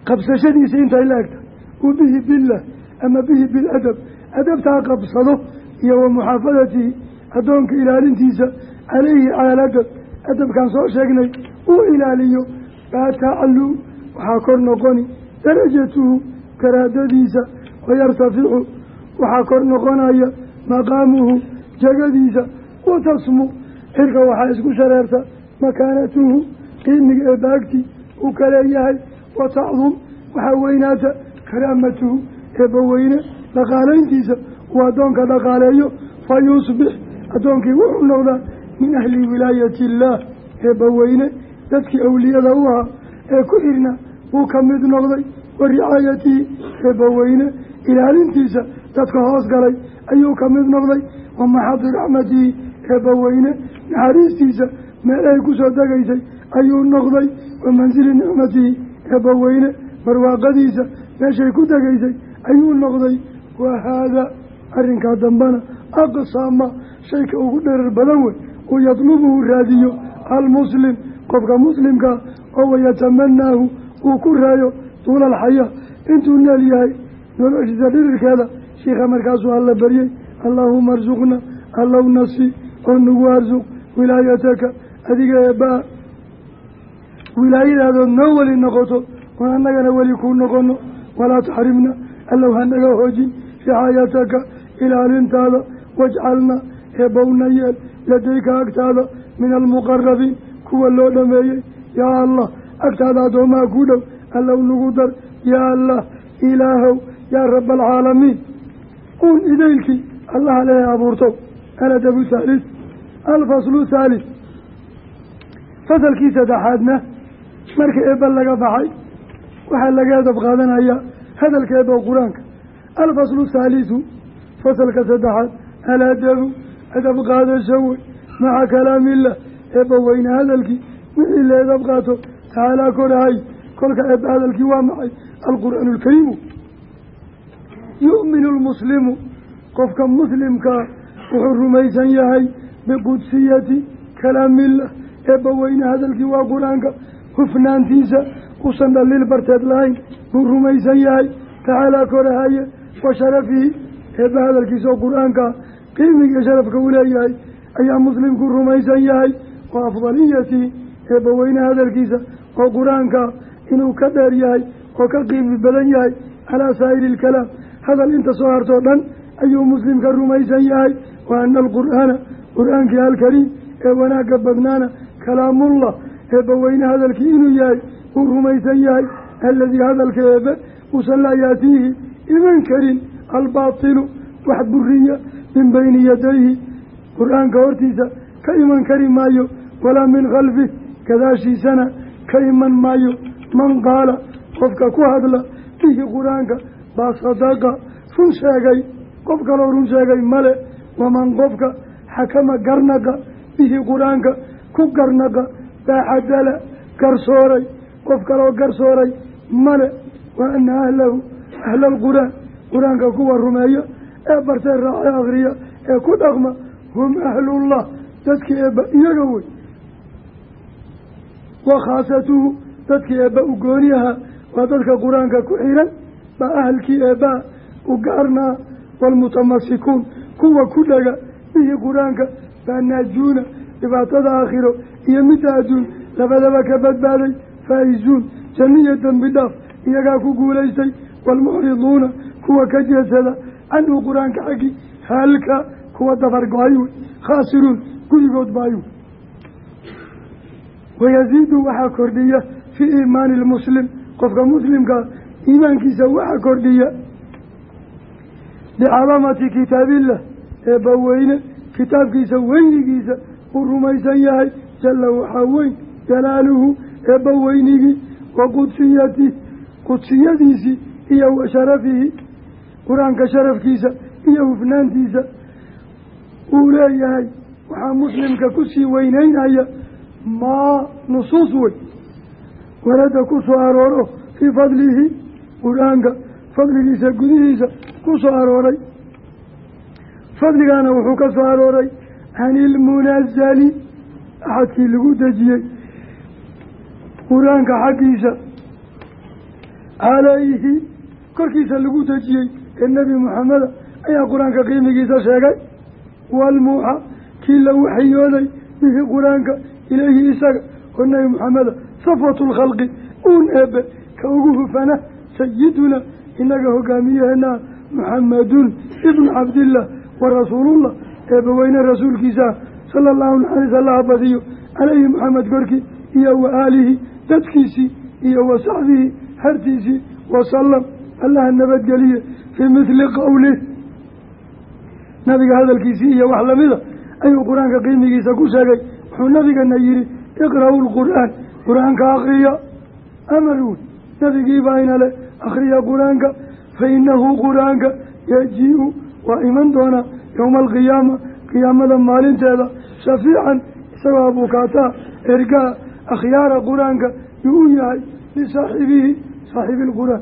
Qabsashadiisa intay la egtahay u bihi billah ama bihi biladab adabtaa qabsado iyo wa muxaafadatihi addoonka ilaalintiisa caleyhi cala aladab adabkaan soo sheegnay uu ilaaliyo baa tacallu waxaa kor noqoni darajatuhu garaadadiisa wayartaficu waxaa kor noqonaya maqaamuhu jagadiisa watasmu xilka waxaa isku shareerta makaanatuhu qiimiga ee baagti uu kaleeyahay watacdum waxaa weynaata karaamatuhu eebbaweyne dhaqaalayntiisa uu addoonka dhaqaaleeyo. Fa yusbix addoonkii wuxuu noqdaa min ahli wilaayati illaah eebbaweyne dadkii awliyada u ahaa ee ku xirna wuu ka mid noqday. Wa ricaayatihi eebbaweyne ilaalintiisa dadka hoos galay ayuu ka mid noqday. Wa maxadi raxmatihi eebbaweyne naxariistiisa meel ay ku soo degaysay ayuu noqday. Wa mansili nicmatihi eebbaweyne barwaaqadiisa meeshay ku degaysay ayuu noqday wa haadaa arrinkaa dambana aqsaama shayka ugu dherer badan wey uu yadlubuhu raadiyo almuslim qofka muslimkaa oo wayatamanaahu uu ku raayo tuula alxayaa intuu neel yahay noloshiisa dhirirkeeda shiikha markaasuu alla baryey allaahuma arsuqna allow nasi oo nagu arsuq wilaayataka adiga eebbaa wilaayadaadood noo weli noqoto oon annagana weli kuu noqono walaa taxrimna allow hanaga hoojin ricaayataka ilaalintaada wajcalna eebbowna yeel ladayka agtaada min almuqarabiin kuwa loo dhameeyey yaa allah agtaada addoomaha ku dhow allow nagu dar yaa allah ilaahow yaa raba alcaalamiin uun idaylkii allaha lehe abuurto aladabu thaalith alfaslu thalith fasalkii saddexaadna marka eebba laga baxay waxaa laga edab qaadanayaa hadalka eebba qur'aanka. Alfaslu thaalithu fasalka saddexaad aladabu edab qaadasho wey maca kalaamillah eebba weyne hadalkii wixii la edab qaato tacaalaa korahay kolka eebba hadalkii waa maxay? Alqur'aanu alkariimu yu'minu lmuslimu qofka muslimkaa wuxuu rumaysan yahay biqudsiyati kalaamillah eebba weyne hadalkii waa qur'aanka hufnaantiisa usan dhaliil barteed lahayn buu rumaysan yahay tacaalaa korahaye wa sharafihi eebba hadalkiisa oo qur'aankaa qiimiga sharafka uu leeyahay ayaa muslimku rumaysan yahay wa afdaliyatihi eebba weyne hadalkiisa oo qur'aankaa inuu ka dheer yahay oo ka qiimi badan yahay calaa saa'iri ilkalaam hadal inta soo hartoo dhan ayuu muslimka rumaysan yahay wa ana alqur'aana qur'aankii alkariim ee wanaagga badnaana kalaamullah eebba weyne hadalkii inuu yahay uu rumaysan yahay aladii hadalka eebe uusan laa yaatiihi iman karin albaatilu wax buriya min bayni yadayhi. Qur'aanka hortiisa ka iman kari maayo walaa min khalfih gadaashiisana ka iman maayo. Man qaala qofka ku hadla bihi qur'aanka baa sadaqa run sheegay qof kaloo run sheegay male waman qofka xakama garnaqa bihi qur'aanka ku garnaqa baaxadala garsooray qof kaloo garsooray male wa ana ahlahu ahla alqur'aan qur'aanka kuwa rumeeya ee bartee raace akriya ee ku dhaqma hum ahlullah dadkii eebba iyaga wey. Wa khaasatuhu dadkii eebba u gooniyaha waa dadka qur'aanka ku xiran baa ahalkii eebbaa u gaarnaa waalmutamasikuun kuwa ku dhaga bihii qur'aanka baa naajuuna dhibaatada aakhiro iyo midda adduun labadaba ka badbaaday faa'izuun janniya dembi dhaaf iyagaa ku guulaystay waalmucriduuna kuwa ka jeedsada canhu qur'aanka xaggii halka kuwa dabar go'ay wey khaasiruun gurigood baayu wayaziidu waxaa kordhiya fii iimaani lmuslim qofka muslimkaa iimaankiisa waxaa kordhiya bicadamati kitaabillah eebba weyne kitaabkiisa weynigiisa uu rumaysan yahay jalla waxaa weyn jalaaluhu eebba weynigii wa qudsiyatih qudsiyadiisii iyo wa sharafihi qur'aanka sharafkiisa iyo hufnaantiisa. Uu leeyahay waxaa muslimka ku sii weyneynaya maa nusuus wey warada ku soo arooro fii fadlihi qur'aanka fadligiisa gudihiisa ku soo arooray. Fadligaana wuxuu ka soo arooray can ilmunazali axadkii lagu dejiyey qur'aanka xaggiisa calayhi korkiisa lagu dejiyey ee nebi moxameda ayaa qur'aanka qiimigiisa sheegay. Waalmuuxa kii la waxyooday bihi qur'aanka ilayhi isaga oo nebi moxameda safwatu lkhalqi uun eebe ka ugu hufana sayiduna inaga hogaamiyaheenaa muxamadun ibnu cabdillah wa rasuulullah eebbaweyne rasuulkiisaa sala allahu naxariis allaha badiyo calayhi moxamed korkii iyo wa aalihi dadkiisii iyo wa saxbihi hartiisii wasalam allaha nabadgeliye fii mithli qowlih nabiga hadalkiisii iyo wax lamida ayuu qur'aanka qiimigiisa ku sheegay. Wuxuu nabigana yihi iqra'u lqur'aan qur'aanka akriya amar wey nabigiibaa ina leh akhriya qur'aanka fa inahu qur'aanka yaji-u waa iman doonaa yowma alqiyaama qiyaamada maalinteeda shafiican isagoo abukaataa ergaa akhyaara qur'aanka yuu u yahay lisaaxibihi saaxiibi lqur'aan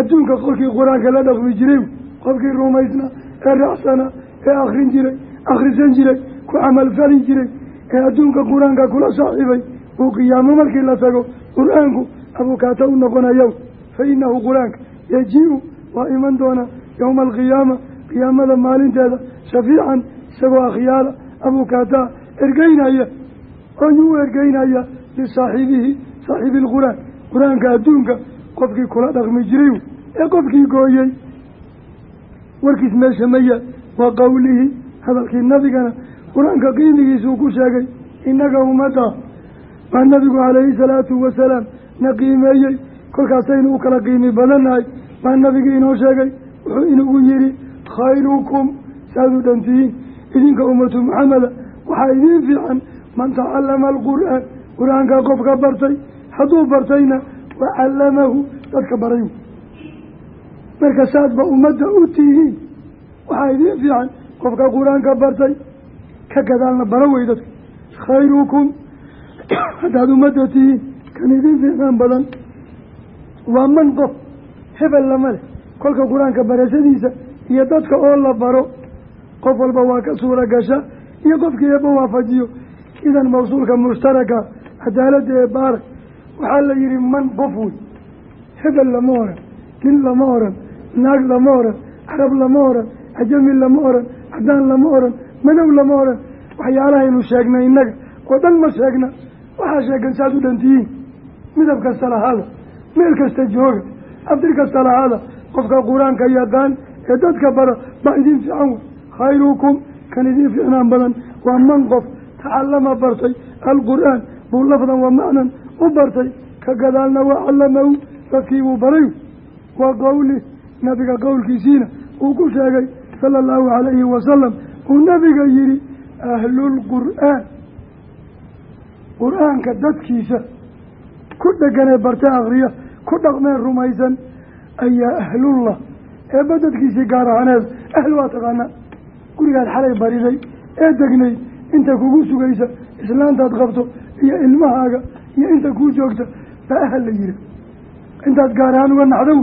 adduunka qolkii qur'aanka la dhaqmi jiray qofkii rumaysna ee raacsana ee akrin jiray akhrisan jiray ku camalfali jiray ee adduunka qur'aanka kula saaxiibay uu qiyaamo markii la tago qur'aanku abukaata u noqonayo. Fa inahu qur'aanka yaji-u waa iman doonaa yowma alqiyaama qiyaamada maalinteeda shafiican isagoo akhyaala abukaata ergeynaya oyuu u ergeynaya lisaaxiibihi saaxiibi lqur'aan qur'aanka adduunka qofkii kula dhaqmi jiray ee qofkii gooyey warkiis meesha maya waa qowlihi hadalkii nabigana qur'aanka qiimigiisuu ku sheegay innaga ummadda baa nabigu calayhi salaatu wasalaam na qiimeeyey kolkaasaynu u kala qiimi badannahay baa nabigi inoo sheegay. Wuxuu inagu yidhi khayrukum saad u dhantihiin idinka ummatu maxameda waxaa idiin fiican man tacallama alqur'aan qur'aanka qofka bartay hadduu bartayna wa callamahu dadka baray. Marka saadba ummadda u tihiin waxaa idiin fiican qofka qur'aanka bartay ka gadaalna bara wey dadka. Khayrukum haddaad ummadda tihiin kan idiin fiicnaan badan. Waa man qof hebel lama leh. Kolka qur'aanka barashadiisa iyo dadka oo la baro qof walba waa ka suura gasha iyo qofkii eeba waafajiyo idan mawsuulka mushtaraka cadaaladda ee baarag waxaa la yihi man qof wey hebel lama oran nin lama oran naag lama oran carab lama oran cajami lama oran cadaan lama oran madow lama oran. Waxyaalahaynu sheegnay innaga oo dhan ma sheegna. Waxaa sheegan saad u dhantiyiin midab kasta lahaada meel kasta jooga abdir kasta lahaada qofka qur'aanka yaqaan ee dadka bara baa idin fiican wey khayrukum kan idin fiicnaan badan. Waa man qof tacallama bartay alqur-aan buu lafdan wa macnan u bartay. Ka gadaalna waa callamahu dadkii buu baray. Waa qowli nabiga qowlkiisiina uu ku sheegay sala allahu calayhi wasalam uu nabiga yihi ahlulqur'aan qur'aanka dadkiisa ku dheganee barta akriya ku dhaqmeen rumaysan ayaa ahlullah. Eebba dadkiisii gaar ahaaneed ahl waa taqaanaa. Gurigaad xalay bariday ee degnay inta kugu sugaysa islaantaad qabto iyo ilmahaaga iyo inta kuu joogta baa ahal la yihi intaad gaar ahaan uga naxdow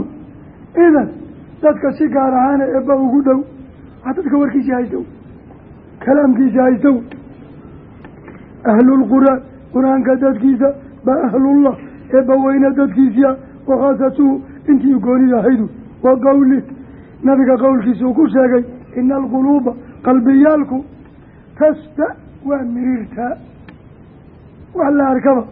idan dadka si gaar ahaana eebba ugu dhow waa dadka warkiisii haystow kalaamkiisii haystow. Ahlulqur'aan qur'aanka dadkiisa baa ahlullah eebba weyne dadkiisiia wakhaasatuhu intii goonida ahaydu wa qowli nabiga qowlkiisuu ku sheegay ina alquluuba qalbiyaalku tasda waa miriirtaa wax la arkaba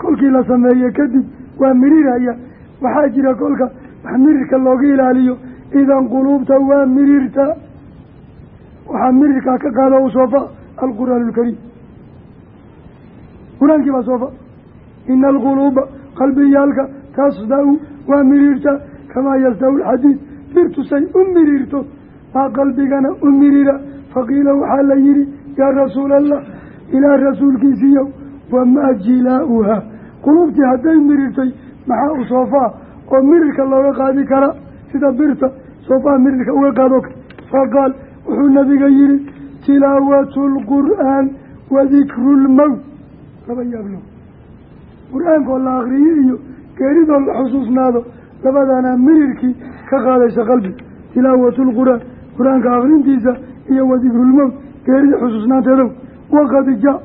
kolkii la sameeye kadib waa miriirhaya waxaa jira kolka wax mirirka looga ilaaliyo. Idan quluubta waa miriirtaa waxaa mirirkaa ka qaada u soofa alqur'aan alkariim qur'aankii baa soofa. Ina alquluuba qalbiyaalka tasda-u waa miriirtaa kamaa yasda-u lxadiid birtusay u miriirto baa qalbigana u miriira faqiila waxaa la yihi yaa rasuula allah ilaah rasuulkiisiiyow wamaa jilaa-uhaa qulubtii hadday miriirtay maxaa u soofaa oo mirirka looga qaadi kara? Sida birta soofaha mirirka uga qaado. Faqaal wuxuu nabiga yihi tilaawatu lqur'aan wa dikru lmowt laba yaablo qur'aankoo la akriyo iyo geeridoo la xusuusnaado labadana mirirkii ka qaadaysa qalbi. Tilaawatu lqur'aan qur'aanka akrintiisa iyo wa dikrulmowt geerida waqad jaa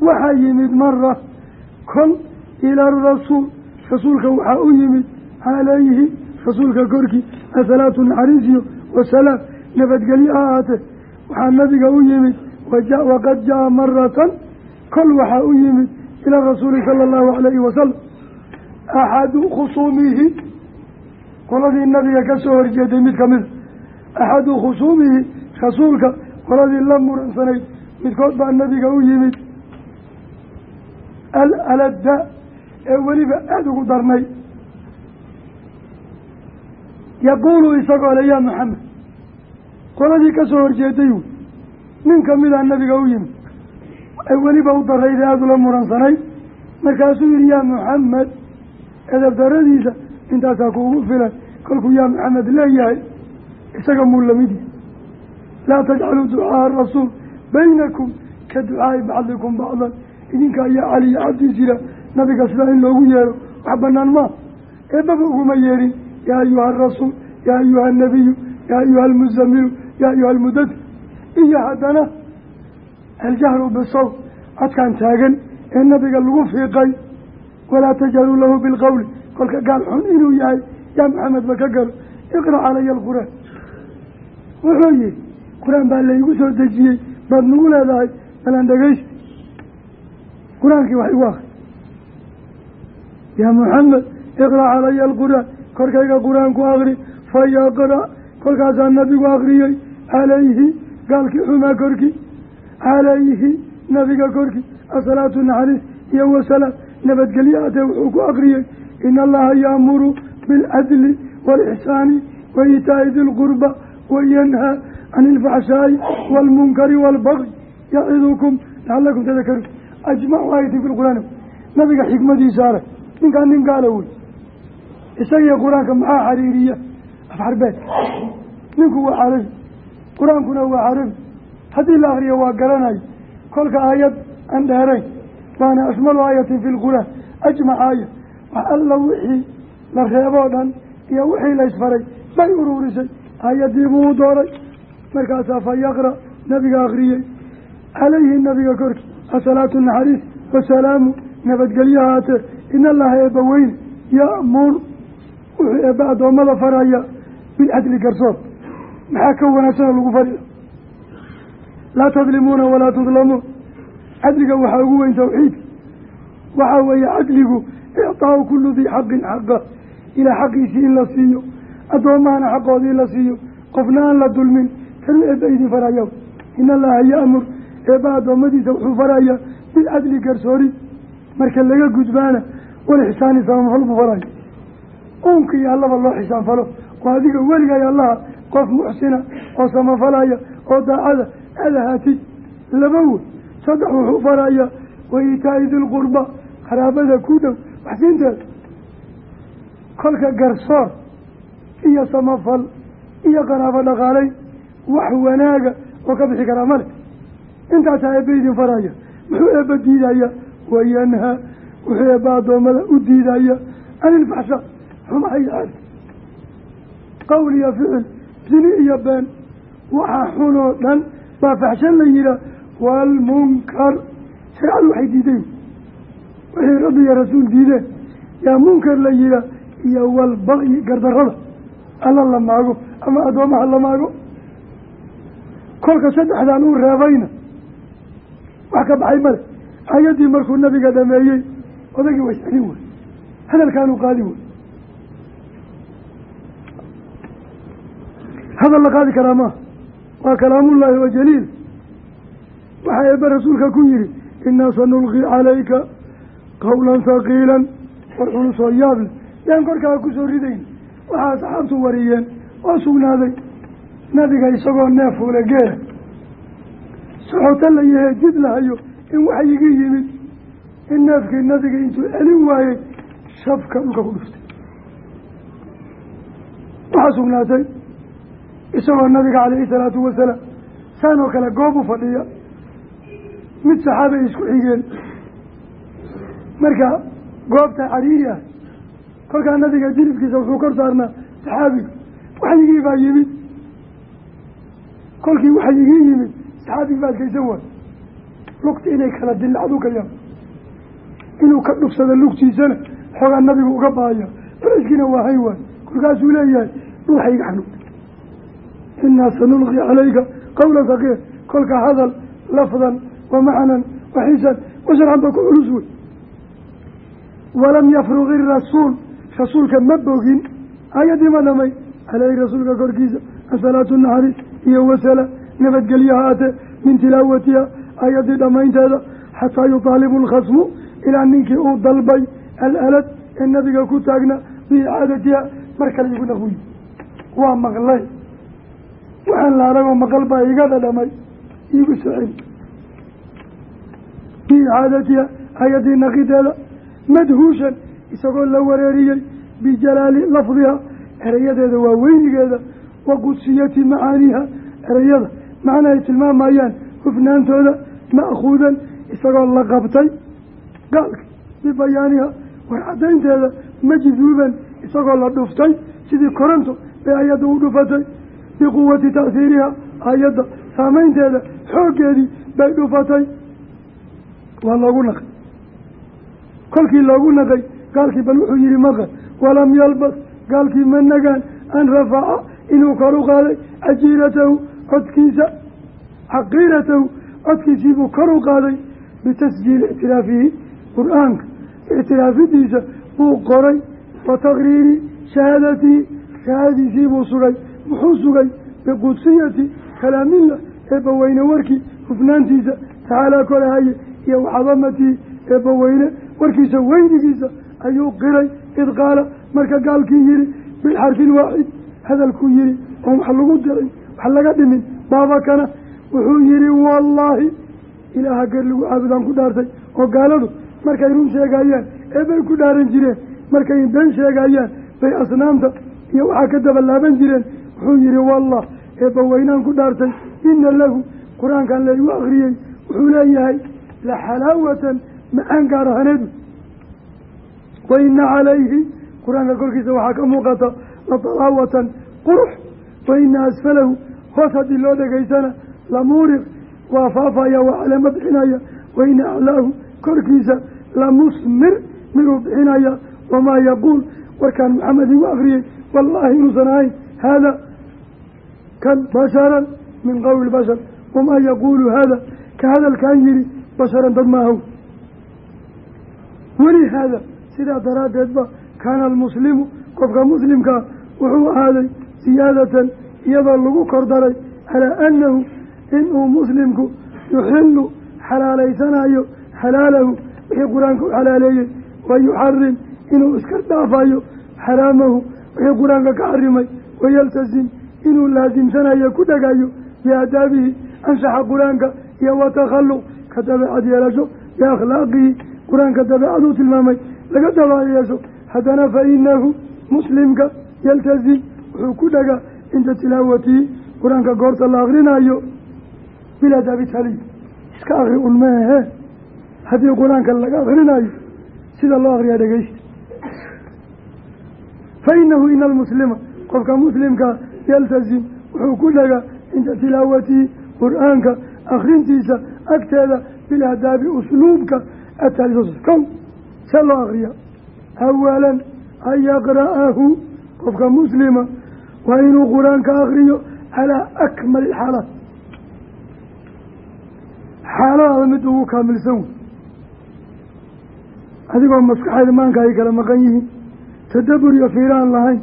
waxaa yimid mara kol ila arasuul rasuulka waxaa u yimid calayhi rasuulka korkii asalaatu naxariisiyo wasalaam. Nabadgelyo ha ahaatee. Waxaa nabiga u yimid waqad jaa maratan kol waxaa u yimid ila rasuuli sala allahu calayhi wasalam axadu khusuumihi. Qoladii nabiga ka soo horjeeday mid kamida axadu khusuumihi rasuulka qoladii la muransanayd midkood baa nabiga u yimid alalada ee weliba aada ugu darnay. Yaquulu isagoo le yaa maxamed qoladii ka soo horjeeday wy nin kamidaa nabiga u yimid ay weliba u darayda aada ula muransanayd markaasuu yihi yaa muxamed edab daradiisa intaasaa kuugu filan kolkuu yaa maxamed leeyahay isaga muu la mid yahay. Laa tajcaluu ducaaa rasuul baynakum ka ducaai bacdikum bacdan idinka ayaa cali iyo cabdiis yira nabiga sidaa in loogu yeero. Wax banaan maa eebaba uguma yeerin yaa ayuha arasuul yaa ayuha anabiyu yaa ayuha almuzamilu yaa ayuha almudadir iyo haddana aljahru bisaw codkaan taagan ee nabiga lagu fiiqay walaa tajhaluu lahu bilqowli kolka gaal xun inuu yahay yaa maxamed ba ka galo. Iqra calaya alqur'aan. Wuxuu yihi qur'aan baa laygu soo dejiyey baad nagu leedahay balan dhegeysta qur'aankii wax igu akri yaa muxamed iqra calaya alqur'aan korkayga qur'aanku akri fayaqra kolkaasaa nabigu akriyey calayhi gaalkii xumaa korkii calayhi nabiga korkii asalaatu naxariis iyo wasalaam nabadgelye atee wuxuu ku akriyey in allaha yaamuru bilcadli waalixsaani wa iitaa'i di lqurba wayanhaa can ilfaxshaa'i waalmunkari waalbaqyi yacidukum lacalakum tadakaruun ajmacu aayati fi lqur'aan nabiga xikmadiisa arag ninkaan nin gaala wey isagiyo qur'aanka maxaa xariiriya afxarbeed ninku waa carabi qur'aankuna waa carabi haddii la akriyo waa garanayo kolka aayad aan dheerayn waana ashmalu aayatin fi lqur'aan ajmac aaya wax alla wixii la reeboo dhan iyo wixii la isfaray bay uruurisay aayadii buu u dooray markaasaa fa yaqra nabiga akriyey calayhi nabiga korkii asalaatu naxariis wasalaamu nabadgelyo haatee in allaha eebba weyne ya'mur wuxuu eebba addoommada faraya bilcadli garsoor maxaa ka wanaagsanoo lagu fadhiyo laa tadlimuuna walaa tudlamuun cadliga waxaa ugu weyn tawxiidka waxaa weeye cadligu ictaau kullu dii xaqin xaqa ilaa xaqiisii in la siiyo addoommahana xaqoodii la siiyo qofna aan la dulmin kanuu eebba idin faraya in allaha ya'mur eebba addoommadiisa wuxuu faraya bilcadli garsoori. Marka laga gudbaana walixsaani samafal buu farayo uunka iyo allaba loo xisaanfalo oo adiga weligay allaha qof muxsina oo samafalaya oo daacada aad ahaatid laba wey saddex wuxuu faraya wa iitaa'i dilqurba qaraabada ku dhow waxsiinteeda kolka garsoor iyo samafal iyo qaraabo dhaqaalay wax wanaaga oo ka bixi karaa male intaasaa eebba idin faraya. Muxuu eebba diidaya? Wayanhaa wuxuu eebba addoommada u diidaya? Can ilfaxshaa xumaha iyo caadi qowl iyo ficil sini iyo been waxaa xunoo dhan baa faxshan la yihaa waalmunkar shareecadu waxay diiday wixii rabbi iyo rasuul diideen. Yaa munkar la yihaa iyo walbaqyi gardarrada. Alla la maago ama addoomaha la maago. Kolka saddexdan uu reebayna wax ka baxay male. Ayaddii markuu nabiga dhameeyey odagii way celin wey hadalkaanuu qaadi wey hadal la qaadi karaa maaha waa kalaamullaahi wa jaliil. Waxaa eebbe rasuulka ku yihi inaa sanulqi calayka qawlan haqiilan war culusoo yaable yaan korkaa ku soo ridayn waxaa asxaabtu wariyeen oo sugnaaday nabiga isagoo neef fuule geela soxota la yahe jid lahayo in waxyigii yimid. In neefkii nabiga intuu celin waayey shafka dhulka ku dhuftay. Waxaa sugnaatay isagoo nabiga calayhi salaatu wasalaam saan oo kale goob u fadhiya mid saxaabay isku xigeen. Marka goobta cariiri ah kolkaa nabiga jilibkiisa wuxuu kor saarnaa saxaabiga waxyigii baa yimid. Kolkii waxyigii yimid saxaabigi baa adkaysan waay. Lugta inay kala dilacdu ka inuu ka dhugsado lugtiisana xoogaa nabigu uga baaya culayskiina waa hay waay. Kolkaasuu leeyahay dhuuxa iga xanuun inaa sanulqi calayka qawlan haqiir kolka hadal lafdan wa macnan wa xisan washarcan ba ku culus wey walam yafruq irasuul rasuulka ma bogin ayaddii ma dhamay. Caleyhi rasuulka korkiisa asalaatu naxariis iyo wasala nabadgelyo haatee min tilaawatiha ayaddii dhammaynteeda xataa yutaalibu alkhasmu ilaa ninkii uu dalbay alalad ee nabiga ku taagna biicaadatiha mar kale igu naqwiyi waa maqlay. Waxaan la aragoo maqal baa iga dhadhamay iigu soo celi biicaadatiha ayaddii naqideeda madhuushan isagoo la wareeriyey bijalaali lafdiha erayadeeda waa weynigeeda wa qudsiyati macaaniiha erayada macna ay tilmaamayaan hufnaantooda ma'khuudan isagoo la qabtay. Gaalka bibayaaniha war caddaynteeda majduuban isagoo la dhuftay. Sidii koranto bay ayadda u dhufatay biquwati ta'hiiriha ayadda saamaynteeda xooggeedii bay dhufatay. Waa loogu naqay. Kolkii loogu naqay gaalkii bal wuxuu yihi maqan walam yalbas. Gaalkii ma nagaan an rafaca inuu kor u qaaday cajiiratahu codkiisa xaqiiratahu codkiisiibuu kor u qaaday bitasjiili ictiraafihi qur'aanka. Ictiraafidiisa buu qoray wa takriiri shahaadatihi shahaadadiisiibuu sugay muxuu sugay biqudsiyati kalaamillah eebbaweyne warkii hufnaantiisa tacaalaa kolahaye iyo waxadamatihi eebbaweyne warkiisa weynigiisa ayuu qiray. Id qaala marka gaalkii yihi bilxarfi lwaaxid hadalkuu yihi oon wax lagu dirin wax laga dhimin. Baabakana wuxuu yihi wallaahi ilaaha gar lagu caabudaan ku dhaartay. Oo gaaladu markay run sheegayaan ee bay ku dhaaran jireen. Markay been sheegayaan bay asnaamta iyo waxaa ka dabalaaban jireen. Wuxuu yihi wallah eebba weynaan ku dhaartay. Ina lahu qur'aankan laygu akriyey wuxuu leeyahay la xalaawatan macaan gaar ahaneedu wa ina calayhi qur'aanka kolkiisa waxaa ka muuqata la talaawatan qurux wa ina asfalahu hoos haddii loo dhegaysana lamuuriq waa faafaya waa caleemo bixinaya wa ina aclaahu korkiisa lamusmir miduu bixinaya wamaa yaquul warkaan maxamed igu akriyey wallaahi inuusan ahayn haada kan basharan min qowli bashar wamaa yaquulu haada ka hadalkan yihi basharan dad maahow weli haada sidaa daraaddeed ba kaana almuslimu qofka muslimkaa wuxuu ahaaday siyaadatan iyadoo lagu kor daray calaa annahu inuu muslimku yuxilu xalaalaysanayo xalaalahu wixii qur'aanka u xalaaleeyey wa yuxarim inuu iska dhaafayo xaraamahu wixii qur'aanka ka xarimay wayaltasim inuu laasimsanayo ku dhagayo biaadaabihi anshaxa qur'aanka iyo watakhaluq ka dabeecad yeelasho biakhlaaqihi qur'aanka dabeecaduu tilmaamay laga dabaal yeesho fa inahu muslimka yaltasim wuxuu ku dhagaa cinda tilaawatihi qur'aanka goorta la akrinayo bilaadaabi taliy iska akri ulmeehe haddii qur'aanka laga akrinayo sida loo akriyaa dhegeysta fa inahu ina almuslima qofka muslimka yaltasim wuxuu ku dhagaa cinda tilaawatihi qur'aanka akrintiisa agteeda bilaadaabi usluubka atalisos kow see loo akriya awalan an yaqra'ahu qofka muslima waa inuu qur'aanka akriyo calaa akmali xaalaat xaaladaada mid ugu kaamilsan wey. Adigoo maskaxeeda maanka ay kala maqan yihiin tadabur iyo fiiraan lahayn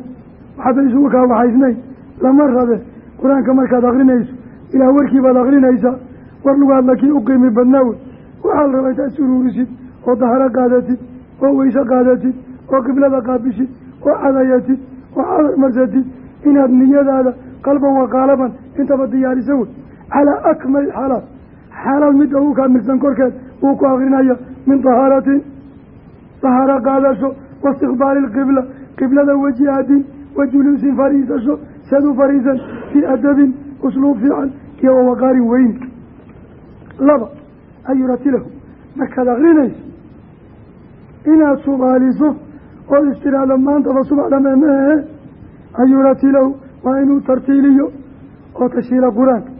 waxaada isugu kaawaxaysnayn lama rabe. Qur'aanka markaad akrinayso ilaah warkii baad akrinaysaa war lugaadla kii u qiimi badnaa wey. Waxaa la rabaa intaad suruurisid oo daharo qaadatid oo weyse qaadatid oo qiblada qaabishid oo cadayatid oo cadar marsatid inaad niyadaada qalban wa qaalaban intaba diyaarisa wey calaa akmali xaalaat xaalaad midda ugu kaamilsan korkeed uu ku akrinaya min tahaaratin tahaaro qaadasho waistikbaali ilqibla qiblada wajihaadin wa juluusin fariisasho seed u fariisan fii adabin usluub fiican iyo wawaqaarin weyn. Laba an yuratilahu. Markaad akrinayso inaad subaaliso oo istiraahdo maantaba subax dhame maehe an yuratilahu waa inuu tartiiliyo oo tashiila qur'aanka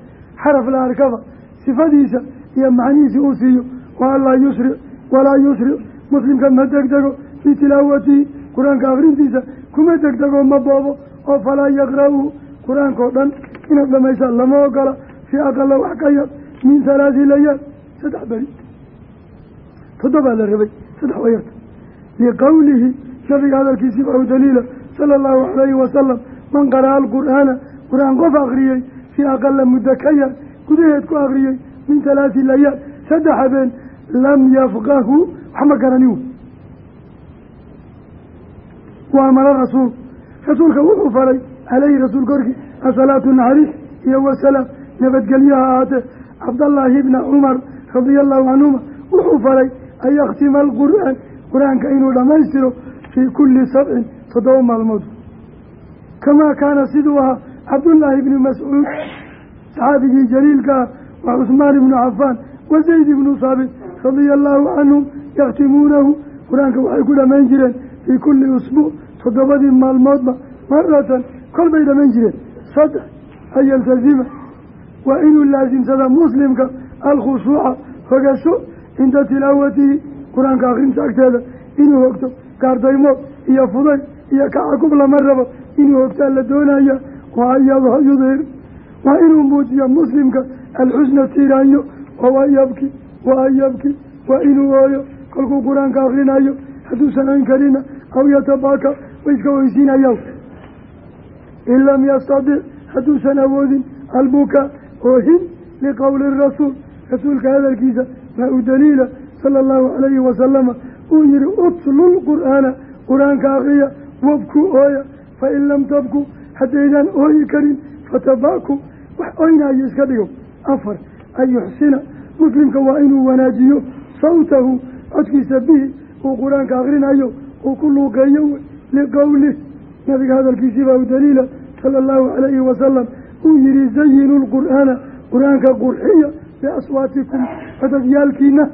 xaraf la arkaba sifadiisa iyo macnihiisi uu siiyo. Wa anlaa yusric walaa yusric muslimka ma degdego fii tilaawatihi qur'aanka akrintiisa kuma degdego ma boobo. Oo falaa yaqra-u qur'aanka oo dhan inaad dhamaysaan lama ogola. Fii aqala wax ka yar min halaati layaal. Saddex beri. Toddobaa la rabay saddex wayarta. Liqowlihi nabiga hadalkiisii baa daliila sala allahu calayhi wasalam man qara'a alqur'aana qur'aan qof akriyey fii aqala muddo ka yar gudaheed ku akriyey min halaati layaal saddex habeen lam yafqahu wax ma garanin wey wa amara rasuul. Rasuulka wuxuu faray caleyhi rasuul korkii asalaatu naxariis iyo wasalaam nabadgelyaha ahaatee. Cabdallaahi bna cumar radia allahu canhuma wuxuu faray an yakhtima alqur'aan qur'aanka inuu dhammaystiro fii kulli sabcin toddoba maalmood. Kamaa kaana siduu ahaa cabdullaahi ibni mascuud saxaabigii jaliilka ah wa cusmaan ibnu cafaan wa zayd ibnu saabit radia allaahu canhum yakhtimuunahu qur'aanka waxay ku dhammayn jireen fii kulli usbuuc toddobadii maalmoodba maratan kol bay dhammayn jireen. Saddex an yaltasima waa inuu laasimsada muslimka alkhushuuca hogasho cinda tilaawatihi qur'aanka akrinta agteeda inuu hogto gaardaymood iyo fuday iyo kacakub lama rabo inuu hogtaa la doonaya. Waa an yudhir waa inuu muujiyo muslimka alxusna tiiraanyo. Waa an yabki wa an yabki waa inuu ooyo. Kolkuu qur'aanka akrinayo hadduusan oyn karina aw yatabaka way iska weysiinaya in lam yastadic hadduusan awoodin albuka oohin liqowli rasuul. Rasuulka hadalkiisa maa u daliila sala allahu calayhi wasalama uu yihi utlu lqur'aana qur'aanka akriya wabku ooya fain lam tabku haddaydaan ooyi karin fatabaaku wax oynayo iska dhigo. Afar an yuxsina muslimka waa inuu wanaajiyo sawtahu codkiisa bihi uu qur'aanka akrinayo uu ku luuqeeyo liqowlih nabiga hadalkiisii baa u daliila sala allahu calayhi wasalam uu yihi zayinu lqur'aana qur'aanka qurxiya biaswaatikum codadyaalkiina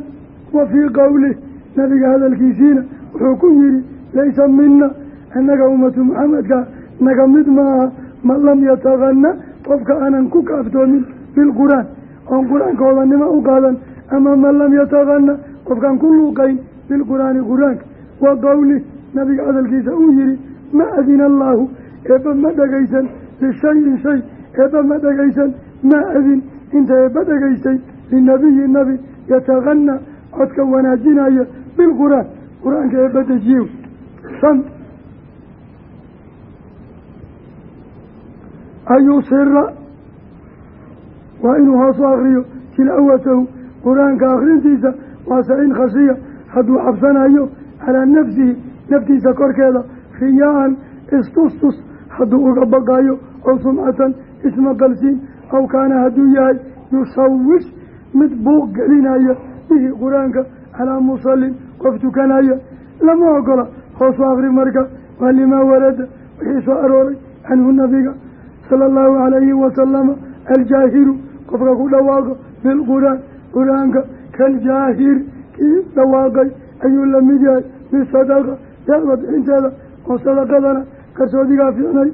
wa fii qowlih nabiga hadalkiisiina wuxuu ku yihi laysa mina annaga ummatu maxamedka naga mid maaha man lam yataqana qofka aanan ku kaaftoomin bilqur'aan oon qur'aanka odanimo u qaadan? Ama man lam yataqana qofkaan ku luuqayn bilqur'aani qur'aanka? Wa qowlih nabiga hadalkiisa uu yihi ma adina allaahu eebba ma dhegaysan lishayin shay eebba ma dhegaysan ma adin inta eebba dhegaystay linabiyi nabi yataqana codka wanaajinaya bilqur'aan qur'aanka eebba dejiye shan ayusira waa inuu hoos u akriyo tilaawatahu qur'aanka akrintiisa waase in khashiya hadduu cabsanayo calaa nafsihi naftiisa korkeeda riyaa-an istustus hadduu uga baqayo oo sumcatan ismaqalsiin aw kaana hadduu yahay yushawish mid buuq gelinaya bihi qur'aanka calaa musallin qof tukanaya. Lama ogola hoos u akri marka waa limaa warada wixii soo arooray canhu nabiga sala allahu calayhi wasalama aljaahiru qofka ku dhawaaqo bilqur'aan qur'aanka kaljaahir kii dhawaaqay ayuu la mid yahay bisadaqa deeqda bixinteeda oo sadaqadana qarsoodigaa fiicnay.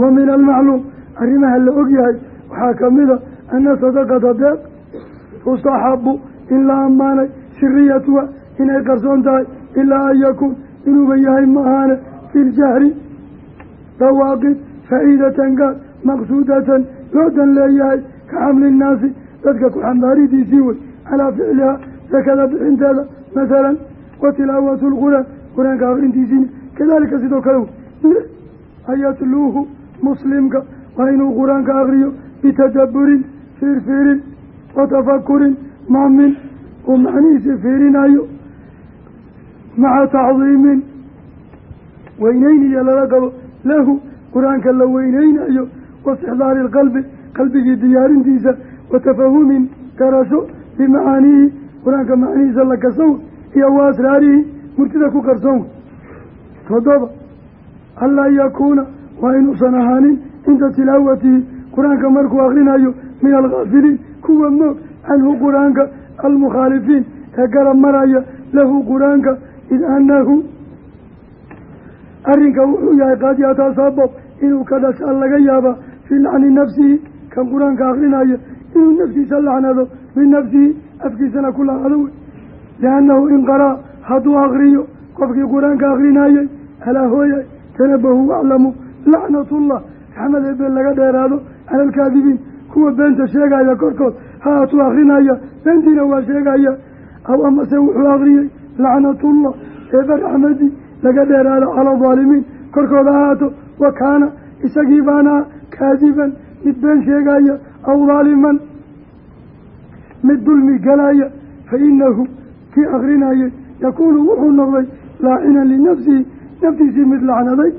Wa min almacluum arrimaha la og yahay waxaa kamida ana sadaqata deeq tustaxabu in la ammaanay siriyatuha inay qarsoon tahay ilaa an yakuun inuuba yahay ma ahaane fi ljahri dhawaaqid faa'iidatan gaar maqsuudatan loo dan leeyahay ka xamli innaasi dadka ku xambaaridiisii wey calaa ficlihaa sakada bixinteeda masalan wa tilaawatu lqur'aan qur'aanka akrintiisiina kadalika sidoo kale wey ayatluuhu muslimka waa inuu qur'aanka akriyo bitadaburin fiirfiirin wa tafakurin maamin uu macnihiisi fiirinayo maca tacdiimin weyneyniya lala qabo lahu qur'aanka la weyneynayo waistixdaari ilqalbi qalbigii diyaarintiisa wa tafahumin garasho bimacaanihi qur'aanka macnihiisa la kasow iyo wa asraarihi murtida ku qarsoon toddoba anlaa yakuuna waa inuusan ahaanin cinda tilaawatihi qur'aanka markuu akrinayo min alkaafiliin kuwa moog canhu qur'aanka almukhaalifiin ee garab maraya lahu qur'aanka id anahu arrinka wuxuu yahay qad yatasabab inuu ka dhashaa laga yaabaa fii lacni nafsihi kan qur'aanka akrinaya inuu naftiisa lacnado min nafsihi afkiisana ku lacnado wey liannahu in qaraa hadduu akriyo qofkii qur'aanka akrinayay alaa hooyay tanabahu waclamu lacnatullah raxmad eebe laga dheeraado cala alkaadibiin kuwa beenta sheegaya korkood ha atuu akrinaya beentiina waa sheegaya aw amase wuxuu akriyey lacnatullah eebe raxmadii laga dheeraado cala aldaalimiin korkooda ahaato wa kaana isagii baana kaadiban mid been sheegaya aw daaliman mid dulmi galaya fa inahu kii akrinayay yakuunu wuxuu noqday laacinan linafsihi naftiisii mid lacnaday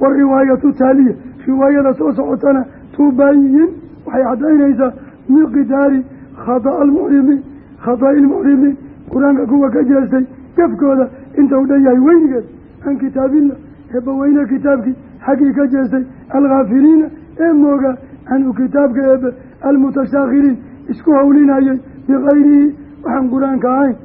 wariwaayatu taaliya riwaayada soo socotana tubayin waxay caddaynaysaa miqdaari khada'a almuxrimiin khada'i lmuxrimiin qur'aanka kuwa ka jeestay gafkooda inta u dhan yahay weynigeed can kitaabillah eebbaweyne kitaabkii xaggii ka jeestay alkhaafiliina ee mooga canhu kitaabka eebe almutashaakhiriin isku howlinayay bikayrihi waxaan qur'aanka ahayn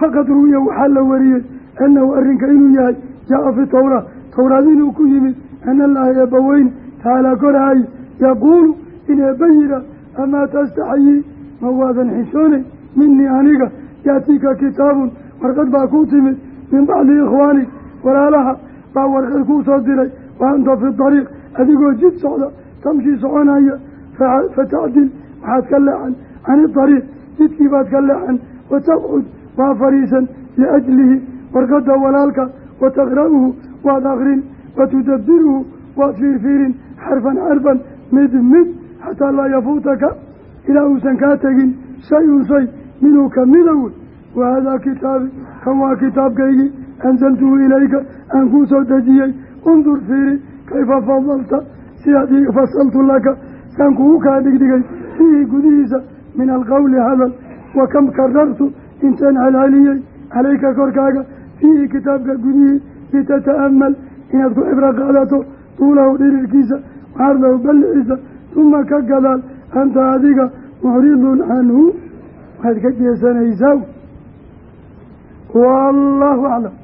faqad ruwiya waxaa la wariyey annahu arrinka inuu yahay jaa-a fi tawraa towraad inuu ku yimid ana allaha eebbaweyne taalaa korahaye yaquulu in eebba yidhaa amaa tastaxyii ma waadan xishoonayn minii aniga yaatiika kitaabun warqad baa kuu timid min bacdi ikhwaanik walaalaha baa warqad kuu soo diray wa anta fi dariiq. Adigoo jid socda tamshii soconaya fatacdil waxaad ka leexan cani dariiq. Jidkii baad ka leexan wataqcud waa fariisan liajlihi warqadda walaalka wataqra'uhu waad akrin watudabbiruhu waad fiirfiirin xarfan xarfan mid mid xataa laa yafuutaka. Ilaa uusan kaa tegin shay-un shay minuu kamida wey wahadaa kitaabi kan waa kitaabkaygii anzaltuhu ilayka aan kuu soo dejiyey undur fiiri kayfa fadalta sidaad fasaltu laka saan kugu kaa dhigdhigay fiihi gudihiisa min alqowli hadal wa kam karartu intaan celceliyey calayka korkaaga fiihi kitaabka gudihii litata'amal inaad ku cibro qaadato tuulahu dhirirkiisa waardahu balliciisa uma ka gadaal anta adiga mucridun canhu waxaad ka jeesanaysaa wallahu aclam